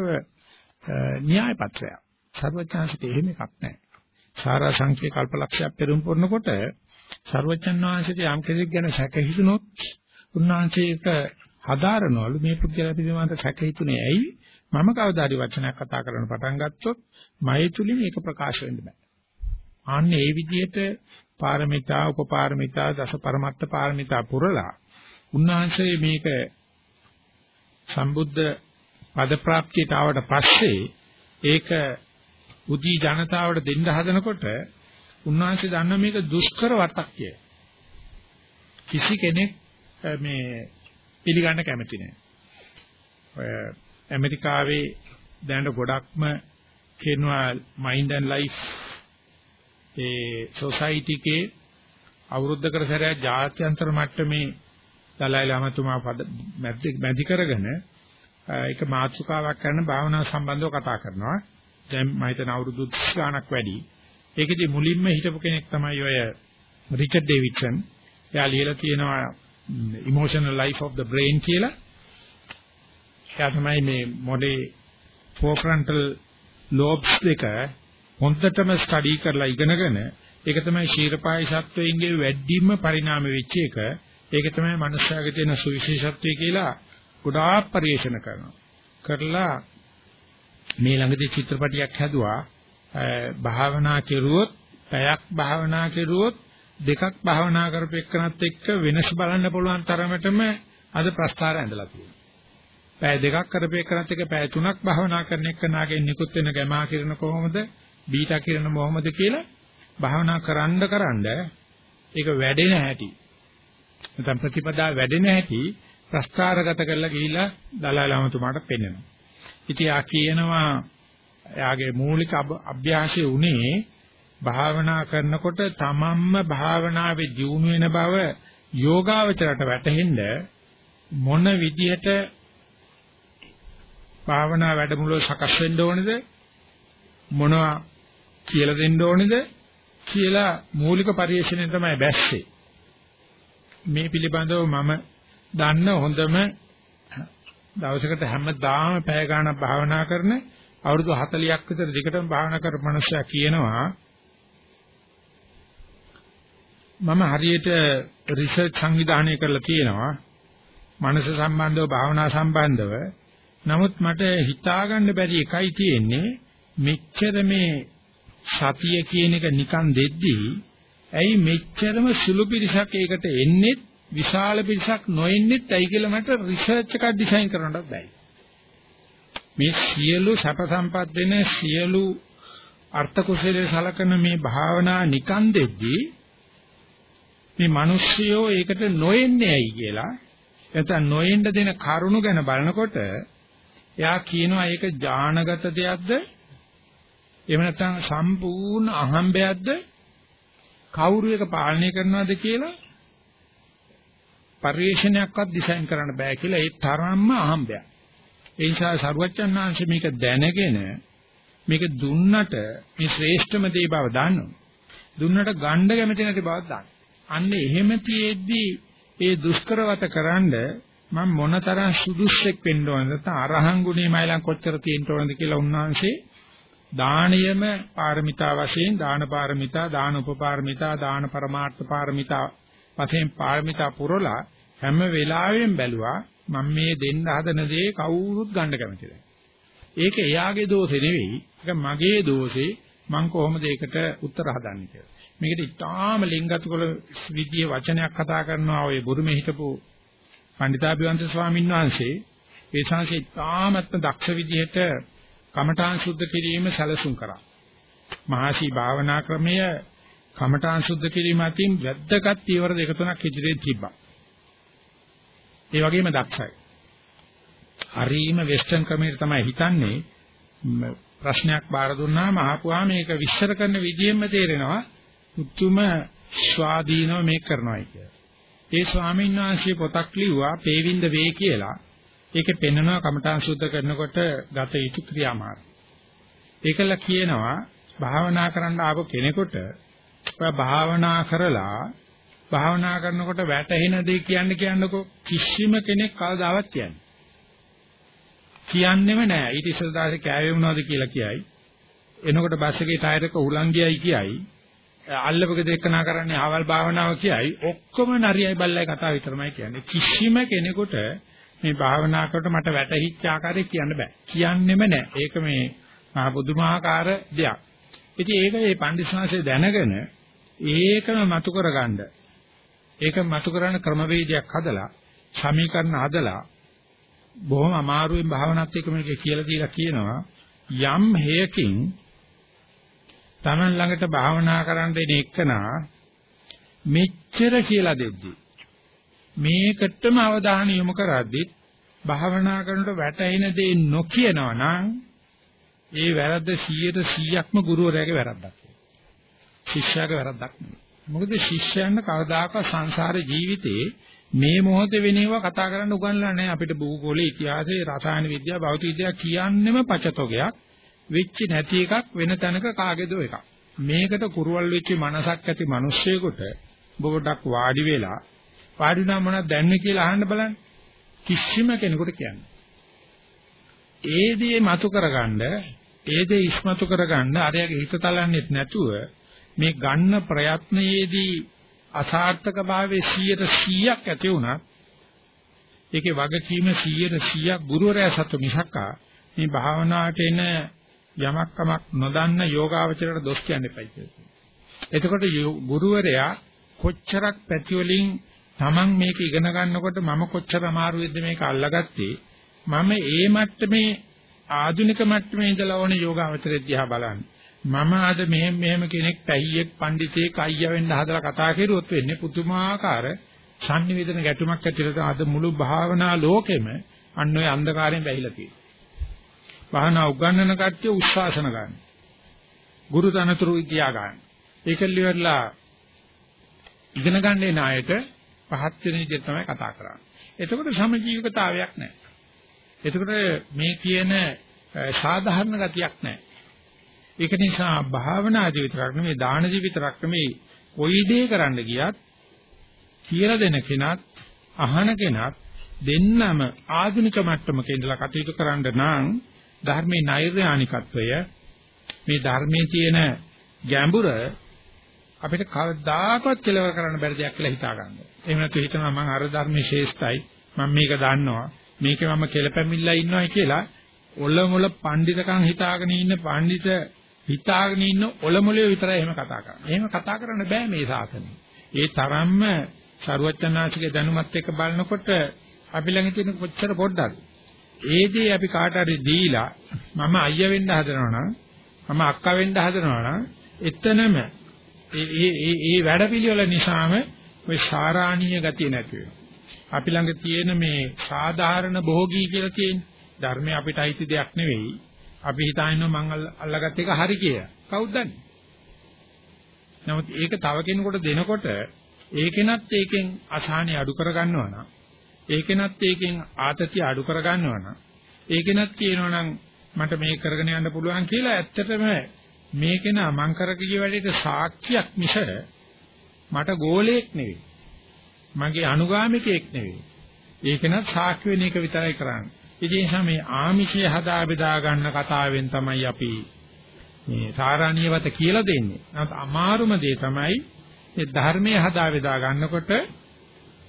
න්‍යාය පත්‍රයක්. සර්වඥාන්සිට එහෙම එකක් නැහැ. සාරා සංඛ්‍ය කල්පලක්ෂයක් පෙරම් පුරනකොට සර්වඥාන් වහන්සේට යම් කෙනෙක් ගැන සැක හිතුනොත් උන්වහන්සේ ඒක හදාරනවලු මේ පුද්ගලයා පිළිබඳව සැක හිතුනේ ඇයි මම කවදාරි වචනයක් කතා කරන්න පටන් ගත්තොත් මයේ තුලින් ඒක ප්‍රකාශ වෙන්න බෑ. අන්න ඒ විදිහට පාරමිතා උපපාරමිතා දස පරමත්ත පාරමිතා පුරලා උන්වහන්සේ මේක සම්බුද්ධ පද ප්‍රාප්තියට ආවට පස්සේ ඒක උදී ජනතාවට දෙන්න හදනකොට උන්වහන්සේ දන්නා මේක දුෂ්කර වටක් කිය. කිසි කෙනෙක් මේ පිළිගන්න කැමති නැහැ. ඔය ඇමරිකාවේ දැනට ගොඩක්ම කියනවා මයින්ඩ් ඇන්ඩ් ලයිෆ් ඒ සොසයිටි එකේ අවුරුද්දකට සැරයක් ජාත්‍යන්තර මට්ටමේ දලයි ලාමතුමා මැදි කරගෙන ඒක මාතෘකාවක් කරන භාවනා සම්බන්ධව කතා කරනවා. දැන් මම හිතන අවුරුදු 30 ගණක් වැඩි. ඒකෙදි මුලින්ම හිටපු කෙනෙක් තමයි ඔය රිචඩ් ඩේවිඩ්සන්. එයා ලියලා තියෙනවා emotional life of the brain කියලා. එයා තමයි මේ මොඩේ prefrontal lobes දෙක හොඳටම ස්ටඩි කරලා ඉගෙනගෙන ඒක තමයි ශීරපායි සත්වයන්ගේ වැඩිම පරිණාම වෙච්ච එක. ඒක තමයි මනුස්සයාගේ තියෙන සුවිශේෂත්වය කියලා ගොඩාක් පරිශන කරනවා. කරලා මේ ළඟදී චිත්‍රපටියක් හැදුවා. භාවනා කෙරුවොත් පැයක් භාවනා කෙරුවොත් දෙකක් භාවනා කරපෙන්නත් එක්ක වෙනස් බලන්න පුළුවන් තරමටම අද ප්‍රස්තාර ඇඳලා තියෙනවා. පැය දෙකක් කරපෙන්නත් එක්ක පැය තුනක් භාවනා කරන එක නාගෙන් නිකුත් වෙන ගැමා කිරණ කොහොමද? බීටා කිරණ කොහොමද කියලා භාවනා කරන්න කරන්න ඒක වැඩෙන හැටි. නැත්නම් ප්‍රතිපදා වැඩෙන හැටි ප්‍රස්තාරගත කරලා ගිහිලා දලයි ලාමතුමාට පෙන්වනවා. ඉතින් ආ කියනවා එයාගේ මූලික අභ්‍යාසය උනේ භාවනා කරනකොට තමන්ම භාවනාවේ දියුණු වෙන බව යෝගාවචරයට වැටහෙන්න මොන විදිහට භාවනා වැඩමුළුව සකස් වෙන්න ඕනේද? මොනවා කියලා දෙන්න ඕනේද? කියලා මූලික පරිශ්‍රණය තමයි බැස්සේ. මේ පිළිබඳව මම දන්න හොඳම දවසකට හැමදාම පැය ගාණක් භාවනා කරන අවුරුදු 40ක් විතර දිගටම භාවනා කරපු මනුස්සයා කියනවා මම හරියට රිසර්ච් සංවිධානය කරලා තියෙනවා මනස සම්බන්ධව භාවනා සම්බන්ධව නමුත් මට හිතාගන්න බැරි එකයි තියෙන්නේ මෙච්චර මේ සතිය කියන එක නිකන් දෙද්දී ඇයි මෙච්චරම සුළු පිරිසක් ඒකට එන්නේ විශාල පිරිසක් නොඑන්නෙත් ඇයි කියලා මට රිසර්ච් එකක් ඩිසයින් කරන්නත් බැහැ. මේ සියලු සැප සම්පත් වෙන සියලු අර්ථ කුසලයේ සලකන මේ භාවනා නිකන් දෙද්දී මේ මිනිස්සුયો ඒකට නොඑන්නේ ඇයි කියලා නැත්නම් නොඑන්න දෙන කරුණු ගැන බලනකොට එයා කියනවා ඒක ඥානගත දෙයක්ද එහෙම නැත්නම් සම්පූර්ණ අහම්බයක්ද කවුරු එක පාලනය කරනවද කියලා පරිශ්‍රණයක්වත් ඩිසයින් කරන්න බෑ කියලා ඒ තරම්ම අහම්බයක්. ඒ නිසා සරුවච්චන් වහන්සේ මේක දැනගෙන මේක දුන්නට මේ ශ්‍රේෂ්ඨම දේ බව දන්නවා. දුන්නට ගණ්ඩ කැමති නැති බවක් දන්නවා. අන්න එහෙම තියෙද්දි ඒ දුෂ්කරවත කරන්ඩ මම මොනතරම් සුදුස්සෙක් වෙන්න ඕනද නැත්නම් අරහං ගුණේ මයිලන් කොච්චර තියෙන්න ඕනද කියලා උන්වහන්සේ දානයම පාරමිතා වශයෙන් දාන පාරමිතා දාන උපපාරමිතා දාන පරමාර්ථ පාරමිතා වශයෙන් පාරමිතා පුරලා හැම වෙලාවෙම බැලුවා මම මේ දෙන්න හදන දේ කවුරුත් ගන්න කැමති නැහැ. ඒක එයාගේ දෝෂේ නෙවෙයි. ඒක මගේ දෝෂේ. මං කොහොමද ඒකට උත්තර හදන්නේ කියලා. මේකට ඉතාම ලිංගතුකල විදියේ වචනයක් කතා කරනවා ඔය බුරුමේ හිටපු පණ්ඩිතාභිවන්ත ස්වාමීන් වහන්සේ ඒ ශාංශේ ඉතාමත්ම දක්ෂ විදිහට කමඨාන් සුද්ධ කිරීම සැලසුම් කරා. මහසි භාවනා ක්‍රමය කමඨාන් සුද්ධ කිරීම අතින් වැද්දගත් පියවර දෙක තුනක් ඉදිරියේ තිබ්බා. ඒ වගේම දක්ෂයි. හරීම වෙස්ටර්න් ක්‍රමයට තමයි හිතන්නේ ප්‍රශ්නයක් බාර දුන්නාම අහපුවාම මේක විශ්සර කරන විදියෙන්ම තේරෙනවා උතුම ස්වාධීනව මේක කරනවායි කියලා. ඒ ස්වාමීන් වහන්සේ පොතක් ලිව්වා පේවින්ද වේ කියලා. ඒකේ පෙන්නනවා කමඨාන් සුද්ධ කරනකොට ගත යුතු ක්‍රියාමාර්ග. ඒකල කියනවා භාවනා කරන්න ආපු කෙනෙකුට භාවනා කරලා භාවනා කරනකොට වැටහෙන දේ කියන්න කියන්නකෝ කිසිම කෙනෙක් කවදාවත් කියන්නේ. කියන්නෙම නෑ. ඊට ඉස්සර දාසේ කෑවේ මොනවද කියලා කියයි. එනකොට බස් එකේ ටයර් එක උලන් ගියයි කියයි. අල්ලපක දෙකනා කරන්නේ ආවල් භාවනාව කියයි. ඔක්කොම නරියයි බල්ලයි කතාව විතරමයි කියන්නේ. කිසිම කෙනෙකුට මේ භාවනා කරනකොට මට වැටහිච්ච ආකාරය කියන්න බෑ. කියන්නෙම නෑ. ඒක මේ මහ බුදුමාහාකාර දෙයක්. ඉතින් ඒක මේ පඬිස්සංශය දැනගෙන ඒකම මතු කරගන්න. ඒක මතු කරන ක්‍රමවේදයක් හදලා සමීකරණ හදලා බොහොම අමාරුවෙන් භාවනාත් එක්ක මේක කියලා දීලා කියනවා යම් හේයකින් Taman ළඟට භාවනා කරන්න එන එකනා මෙච්චර කියලා දෙද්දි මේකටම අවධානය යොමු කරද්දි භාවනා කරනකොට වැටෙන දේ නොකියනවා නම් ඒ වැරද්ද 100%ක්ම ගුරුවරයාගේ වැරද්දක්. ශිෂ්‍යයාගේ වැරද්දක් නෙවෙයි. මොකද ශිෂ්‍යයන්ට කවදාකවත් සංසාර ජීවිතේ මේ මොහොතේ වෙනේවා කතා කරන්න උගන්ලා නැහැ අපිට භූගෝලයේ ඉතිහාසයේ රසායන විද්‍යාව භෞතික විද්‍යාව කියන්නෙම පචතොගයක් වෙච්ච නැති එකක් වෙන තැනක කාගේද එකක් මේකට කුරුවල් වෙච්ච මනසක් ඇති මිනිස්සෙකුට බොඩක් වාඩි වෙලා වාඩි වුණා මොනවද දැන්නේ කියලා අහන්න බලන්න. කිසිම කෙනෙකුට කියන්නේ. ඒ දේ මතු කරගන්න, ඒ දේ ඉස්මතු කරගන්න අරයාගේ හිත තලන්නේත් නැතුව මේ ගන්න ප්‍රයත්නයේදී අසාර්ථක භාවයේ 100%ක් ඇති වුණා. ඒකේ වගකීම 100%ක් ගුරුවරයා සතු මිසක්කා මේ භාවනාවට එන යමක් කමක් නොදන්න යෝගාවචරයට දොස් කියන්න එපයි කියලා. එතකොට ගුරුවරයා කොච්චරක් පැති වලින් Taman මේක ඉගෙන ගන්නකොට මම කොච්චර අමාරුවෙන්ද මේක අල්ලගත්තේ මම ඒ මට්ටමේ ආධුනික මට්ටමේ ඉඳලා ඕනේ යෝගාවචරය දිහා බලන්න මම අද මෙහෙම මෙහෙම කෙනෙක් පැහියෙක් පඬිතෙක් අයියා වෙන්න හදලා කතා කරුවොත් වෙන්නේ පුදුමාකාර sannivedana ගැටුමක් ඇතිරද අද මුළු භාවනා ලෝකෙම අන්න ඔය අන්ධකාරයෙන් වැහිලා තියෙනවා. භාවනා උගන්වන කට්ටිය උස්සාසන ගන්න. ගුරු තනතුරු කියා ගන්න. ඒක liverලා ඉගෙන ගන්න එන අයට පහත් වෙන විදිහට තමයි කතා කරන්නේ. එතකොට සමජීවකතාවයක් නැහැ. එතකොට මේ කියන සාධාරණ ගතියක් නැහැ. ඒක නිසා භාවනාදී විතරක් නෙමෙයි දානදී විතරක් නෙමෙයි කොයි දේ කරන්න ගියත් කියලා දෙන කෙනත් අහන කෙනත් දෙන්නම ආධුනික මට්ටමක ඉඳලා කටයුතු කරන්න නම් ධර්මයේ නෛර්යානිකත්වය මේ ධර්මයේ තියෙන ගැඹුර අපිට කවදාකවත් කෙලවර කරන්න බැරි දෙයක් කියලා හිතා ගන්න. එහෙම නැත්නම් හිතනවා මම අර ධර්මයේ ශේෂ්ඨයි මම මේක දන්නවා මේකේ මම කෙලපැමිල්ලා ඉන්නවයි කියලා ඔලොමොල පඬිතකම් හිතාගෙන ඉන්න පඬිත හිතාගෙන ඉන්න ඔලොමොලේ විතරයි එහෙම කතා කරන්නේ. එහෙම කතා කරන්න බෑ මේ සාසනේ. ඒ තරම්ම ਸਰුවචනාංශිකේ දැනුමත් එක්ක බලනකොට අපි ළඟ තියෙන කොච්චර පොඩ්ඩක්ද. ඒ දේ අපි කාට හරි දීලා මම අයියා වෙන්න හදනවා නම් මම අක්කා වෙන්න හදනවා නම් එතනම ඒ ඒ ඒ වැඩපිළිවෙල නිසාම ওই සාරාණීය ගතිය නැති වෙනවා. අපි ළඟ තියෙන මේ සාධාරණ භෝගී කියලා තියෙන ධර්මය අපිට අයිති දෙයක් නෙවෙයි. අපි හිතානවා මං අල්ලගත්ත එක හරි කියලා. කවුද දන්නේ? නමුත් ඒක තව කෙනෙකුට දෙනකොට ඒකෙනත් ඒකෙන් අසහනෙ අඩු කර ගන්නවා නම් ඒකෙනත් ඒකෙන් ආතතිය අඩු කර ගන්නවා නම් ඒකෙනත් කියනවා නම් මට මේක කරගෙන යන්න පුළුවන් කියලා ඇත්තටම මේකේන මං කරගිය වැඩේට සාක්ෂියක් මිස මට ගෝලයක් නෙවෙයි. මගේ අනුගාමිකයෙක් නෙවෙයි. ඒකනත් සාක්ෂි වෙන එක විතරයි කරන්නේ. ඉතින් නිසා මේ ආමිෂය හදා බෙදා ගන්න කතාවෙන් තමයි අපි මේ සාරාණීයවත කියලා දෙන්නේ. නමුත් අමාරුම දේ තමයි මේ ධර්මයේ හදා බෙදා ගන්නකොට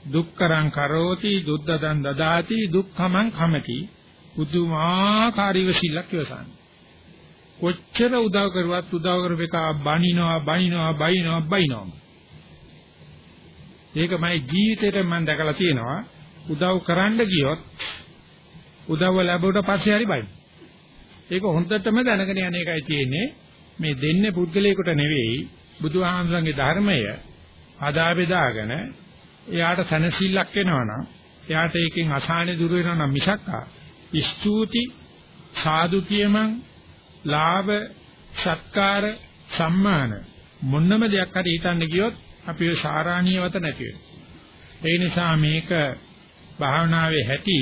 දුක්කරං කරෝති දුද්දදන් දදාති දුක්ඛමං කමති පුදුමාකාරීව සිල්ලක් ඉවසන්නේ. කොච්චර උදව් කරුවත් උදව් කරපේක බනිනවා බනිනවා බනිනවා බනිනවා. ඒකමයි ජීවිතේට මම දැකලා තියෙනවා උදව් කරන්න ගියොත් උදව්ව ලැබුවට පස්සේ හරි බයි. ඒක හොඳටම දැනගෙන යන එකයි තියෙන්නේ. මේ දෙන්නේ පුද්ගලයෙකුට නෙවෙයි බුදුහාමරගේ ධර්මය ආදා බෙදාගෙන එයාට සනසිල්ලක් වෙනවනම් එයාට ඒකෙන් අසහනෙ දුර වෙනවනම් මිසක් ස්තුති සාදු කියමන් ලාභ සත්කාර සම්මාන මොන්නම දෙයක් හරි හිතන්න ගියොත් අපි ඒ සාරාණීයවත නැති වෙනවා. ඒ නිසා මේක භාවනාවේ හැටි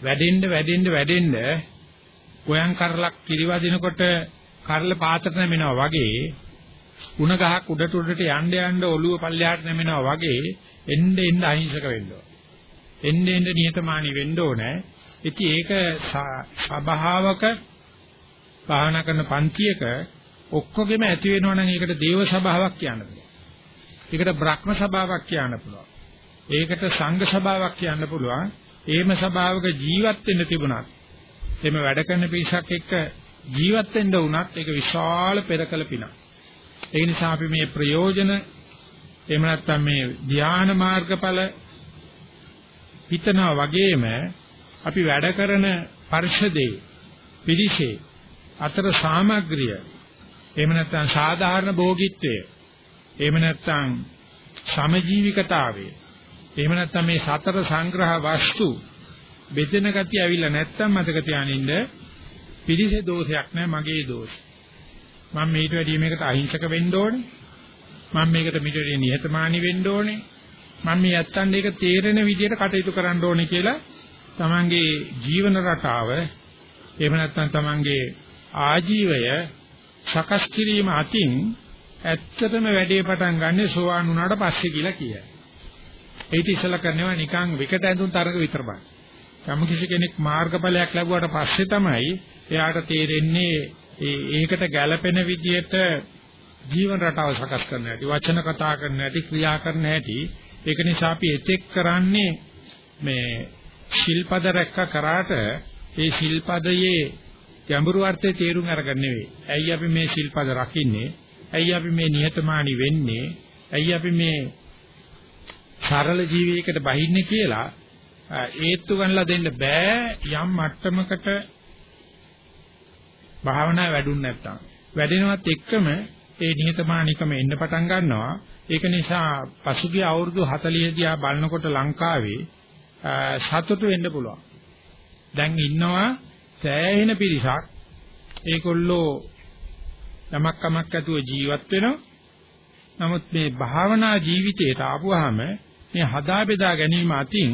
වැඩෙන්න වැඩෙන්න වැඩෙන්න ගෝයන් කරලක් කිරිවදිනකොට කරල පාත්‍ර නැමෙනවා වගේ උණ ගහක් උඩට උඩට යන්න යන්න ඔළුව පල්ලෙහාට නැමෙනවා වගේ එන්න එන්න අහිංසක වෙන්න ඕන. එන්න එන්න නිහතමානී වෙන්න ඕනේ. ඉතින් ඒක සබාවක භාවනා කරන පන්තියක ඔක්කොගෙම ඇති වෙනවා නම් ඒකට දේව සභාවක් කියන්න පුළුවන්. ඒකට බ්‍රහ්ම සභාවක් කියන්න පුළුවන්. ඒකට සංඝ සභාවක් කියන්න පුළුවන්. එහෙම සභාවක ජීවත් වෙන්න තිබුණත් එහෙම වැඩ කරන පිරිසක් එක්ක ජීවත් වෙන්න වුණත් ඒක විශාල පෙරකල පිනක්. ඒ නිසා අපි මේ ප්‍රයෝජන එහෙම නැත්නම් මේ ධ්‍යාන මාර්ගඵල හිතනවා වගේම අපි වැඩ කරන පරිශදේ පිරිසේ අතර සාමග්‍රිය එහෙම නැත්නම් සාධාරණ භෝගීත්වය එහෙම නැත්නම් සමජීවිකතාවය එහෙම නැත්නම් මේ සතර සංග්‍රහ වස්තු බෙදෙන ගතිය ඇවිල්ලා නැත්නම් මතක තියානින්න පිළිසේ දෝෂයක් නෑ මගේ දෝෂ. මම මේට වැඩිය මේකට අහිංසක වෙන්න ඕනේ. මම මේකට මිට වැඩිය නිහතමානී වෙන්න ඕනේ. මම මේ යත්තන් දෙක තේරෙන විදිහට කටයුතු කරන්න ඕනේ කියලා තමන්ගේ ජීවන රටාව එහෙම නැත්නම් තමන්ගේ ආජීවය සකස් කිරීම අතින් ඇත්තටම වැඩේ පටන් ගන්න සෝවාන් වුණාට පස්සේ කියලා කියයි. ඒක ඉස්සලා කරනවා නිකන් විකට ඇඳුම් තරඟ විතර බං. යම් කිසි කෙනෙක් මාර්ගඵලයක් ලැබුවාට පස්සේ තමයි එයාට තේරෙන්නේ ඒකට ගැළපෙන විදියට ජීවන රටාව සකස් කරන්න හැටි, වචන කතා කරන්න හැටි, ක්‍රියා කරන්න හැටි. ඒක නිසා අපි එතෙක් කරන්නේ මේ ශිල්පද රැක්ක කරාට ඒ ශිල්පදයේ ගැඹුරු අර්ථය තේරුම් අරගන්න නෙවෙයි. ඇයි අපි මේ ශිල්පද රකින්නේ? ඇයි අපි මේ නිහතමානී වෙන්නේ? ඇයි අපි මේ සරල ජීවිතයකට බහින්නේ කියලා ඒත්තු ගන්නලා දෙන්න බෑ යම් මට්ටමකට භාවනා වැඩුන් නැත්තම්. වැඩෙනවත් එක්කම ඒ නිහතමානීකම එන්න පටන් ගන්නවා. ඒක නිසා පසුගිය අවුරුදු 40 දිහා බලනකොට ලංකාවේ සතුටු වෙන්න පුළුවන්. දැන් ඉන්නවා සෑහෙන පිරිසක් ඒගොල්ලෝ යමක් කමක් ඇතුව ජීවත් වෙනවා. නමුත් මේ භාවනා ජීවිතයට ආපුවාම මේ හදා බෙදා ගැනීම අතින්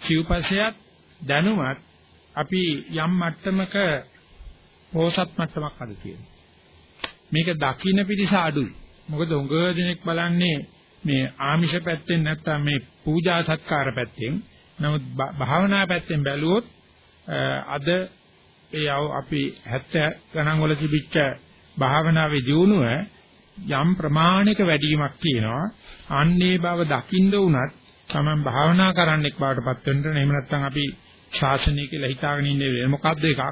සිව්පසයත් දැනුමත් අපි යම් මට්ටමක පෝසත් මට්ටමක් අද තියෙනවා. මේක දකින්න පිළිස අඩුයි. මොකද උඟ දෙනෙක් බලන්නේ මේ ආමිෂ පැත්තෙන් නැත්තම් මේ පූජා සත්කාර පැත්තෙන්. නමුත් භාවනා පැත්තෙන් බැලුවොත් අද ඒ අපි 70 ගණන් වල තිබිච්ච භාවනාවේ දියුණුව යම් ප්‍රමාණික වැඩිවීමක් තියෙනවා. අන්නේ බව දකින්න උනත් තමන් භාවනා කරන්නෙක් බවටපත් වෙන්න එහෙම නැත්නම් අපි ශාසනය කියලා හිතාගෙන ඉන්නේ වෙන මොකද්ද එකක්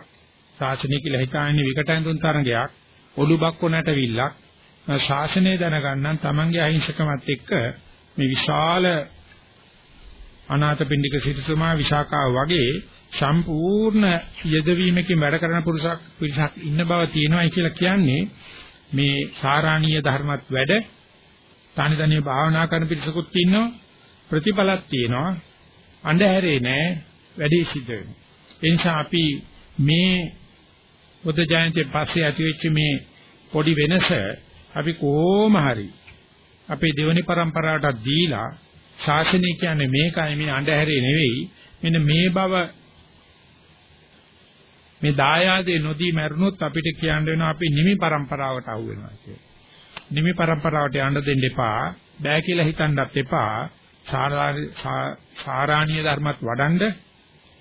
ශාසනය කියලා හිතාගෙන විකට ඇඳුම් තරංගයක් ඔලුබක්කො නැටවිල්ලක් ශාසනය දැනගන්නම් තමන්ගේ අහිංසකමත් එක්ක මේ විශාල අනාථපිණ්ඩික සිටුතුමා විශාකාව වගේ සම්පූර්ණ යෙදවීමකින් වැඩ කරන පුරුෂක් පිරිසක් ඉන්න බව තියෙනවායි කියලා කියන්නේ මේ සාරාණීය ධර්මත් වැඩ තනි තනිය භාවනා කරන පිරිසකුත් ඉන්නවා ප්‍රතිඵලක් තියෙනවා අඳුරේ නෑ වැඩේ සිද්ධ වෙනවා. ඒ නිසා අපි මේ බුද්ධ ජයන්තියෙන් පස්සේ ඇතිවෙච්ච මේ පොඩි වෙනස අපි කොහොම හරි අපේ දෙවෙනි પરම්පරාවට දීලා ශාසනය කියන්නේ මේකයි මේ අඳුරේ නෙවෙයි මෙන්න මේ බව මේ දායාදේ නොදී මැරුණොත් අපිට කියන්න වෙනවා අපි නිමි પરම්පරාවට අහු වෙනවා කියලා. නිමි પરම්පරාවට යන්න දෙන්න එපා. බෑ කියලා හිතන්නත් එපා. සාරාණීය ධර්මත් වඩන්ඩ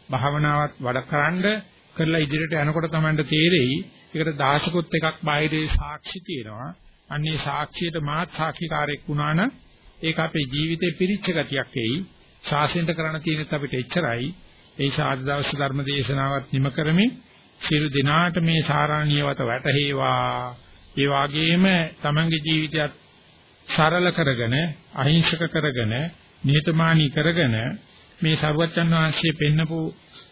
භාවනාවත් වඩකරනද කරලා ඉදිරියට යනකොට තමයි තේරෙයි. ඒකට දාශකුත් එකක් බාහිරේ සාක්ෂි තියෙනවා. අන්නේ සාක්ෂියට මාත් සාක්ෂිකාරයක් වුණා නම් ඒක අපේ ජීවිතේ පිරිච්ච ගතියක් එයි. ශාසනයට කරන්න තියෙනෙත් අපිට එච්චරයි. ඒ සාද දවස් ධර්ම දේශනාවත් නිම කරමින් සියලු දිනාට මේ සාරාණීයවත වැටහේවා. ඒ වගේම තමන්ගේ ජීවිතයත් සරල කරගෙන, අහිංසක කරගෙන, නිහතමානී කරගෙන මේ සරුවච්චන් වහන්සේ පෙන්නපු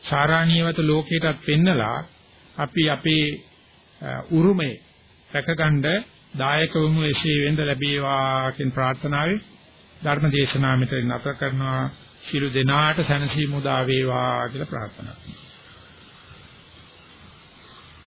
සාරාණීයවත ලෝකයටත් පෙන්නලා අපි අපේ උරුමේ රැකගන්න දායක වමු එසේ වෙන්න ලැබේවා කියන ප්‍රාර්ථනාවයි ධර්ම දේශනාව මෙතන නතර කරනවා. ශිරු දෙනාට සැනසීම උදා වේවා කියලා ප්‍රාර්ථනා කරනවා.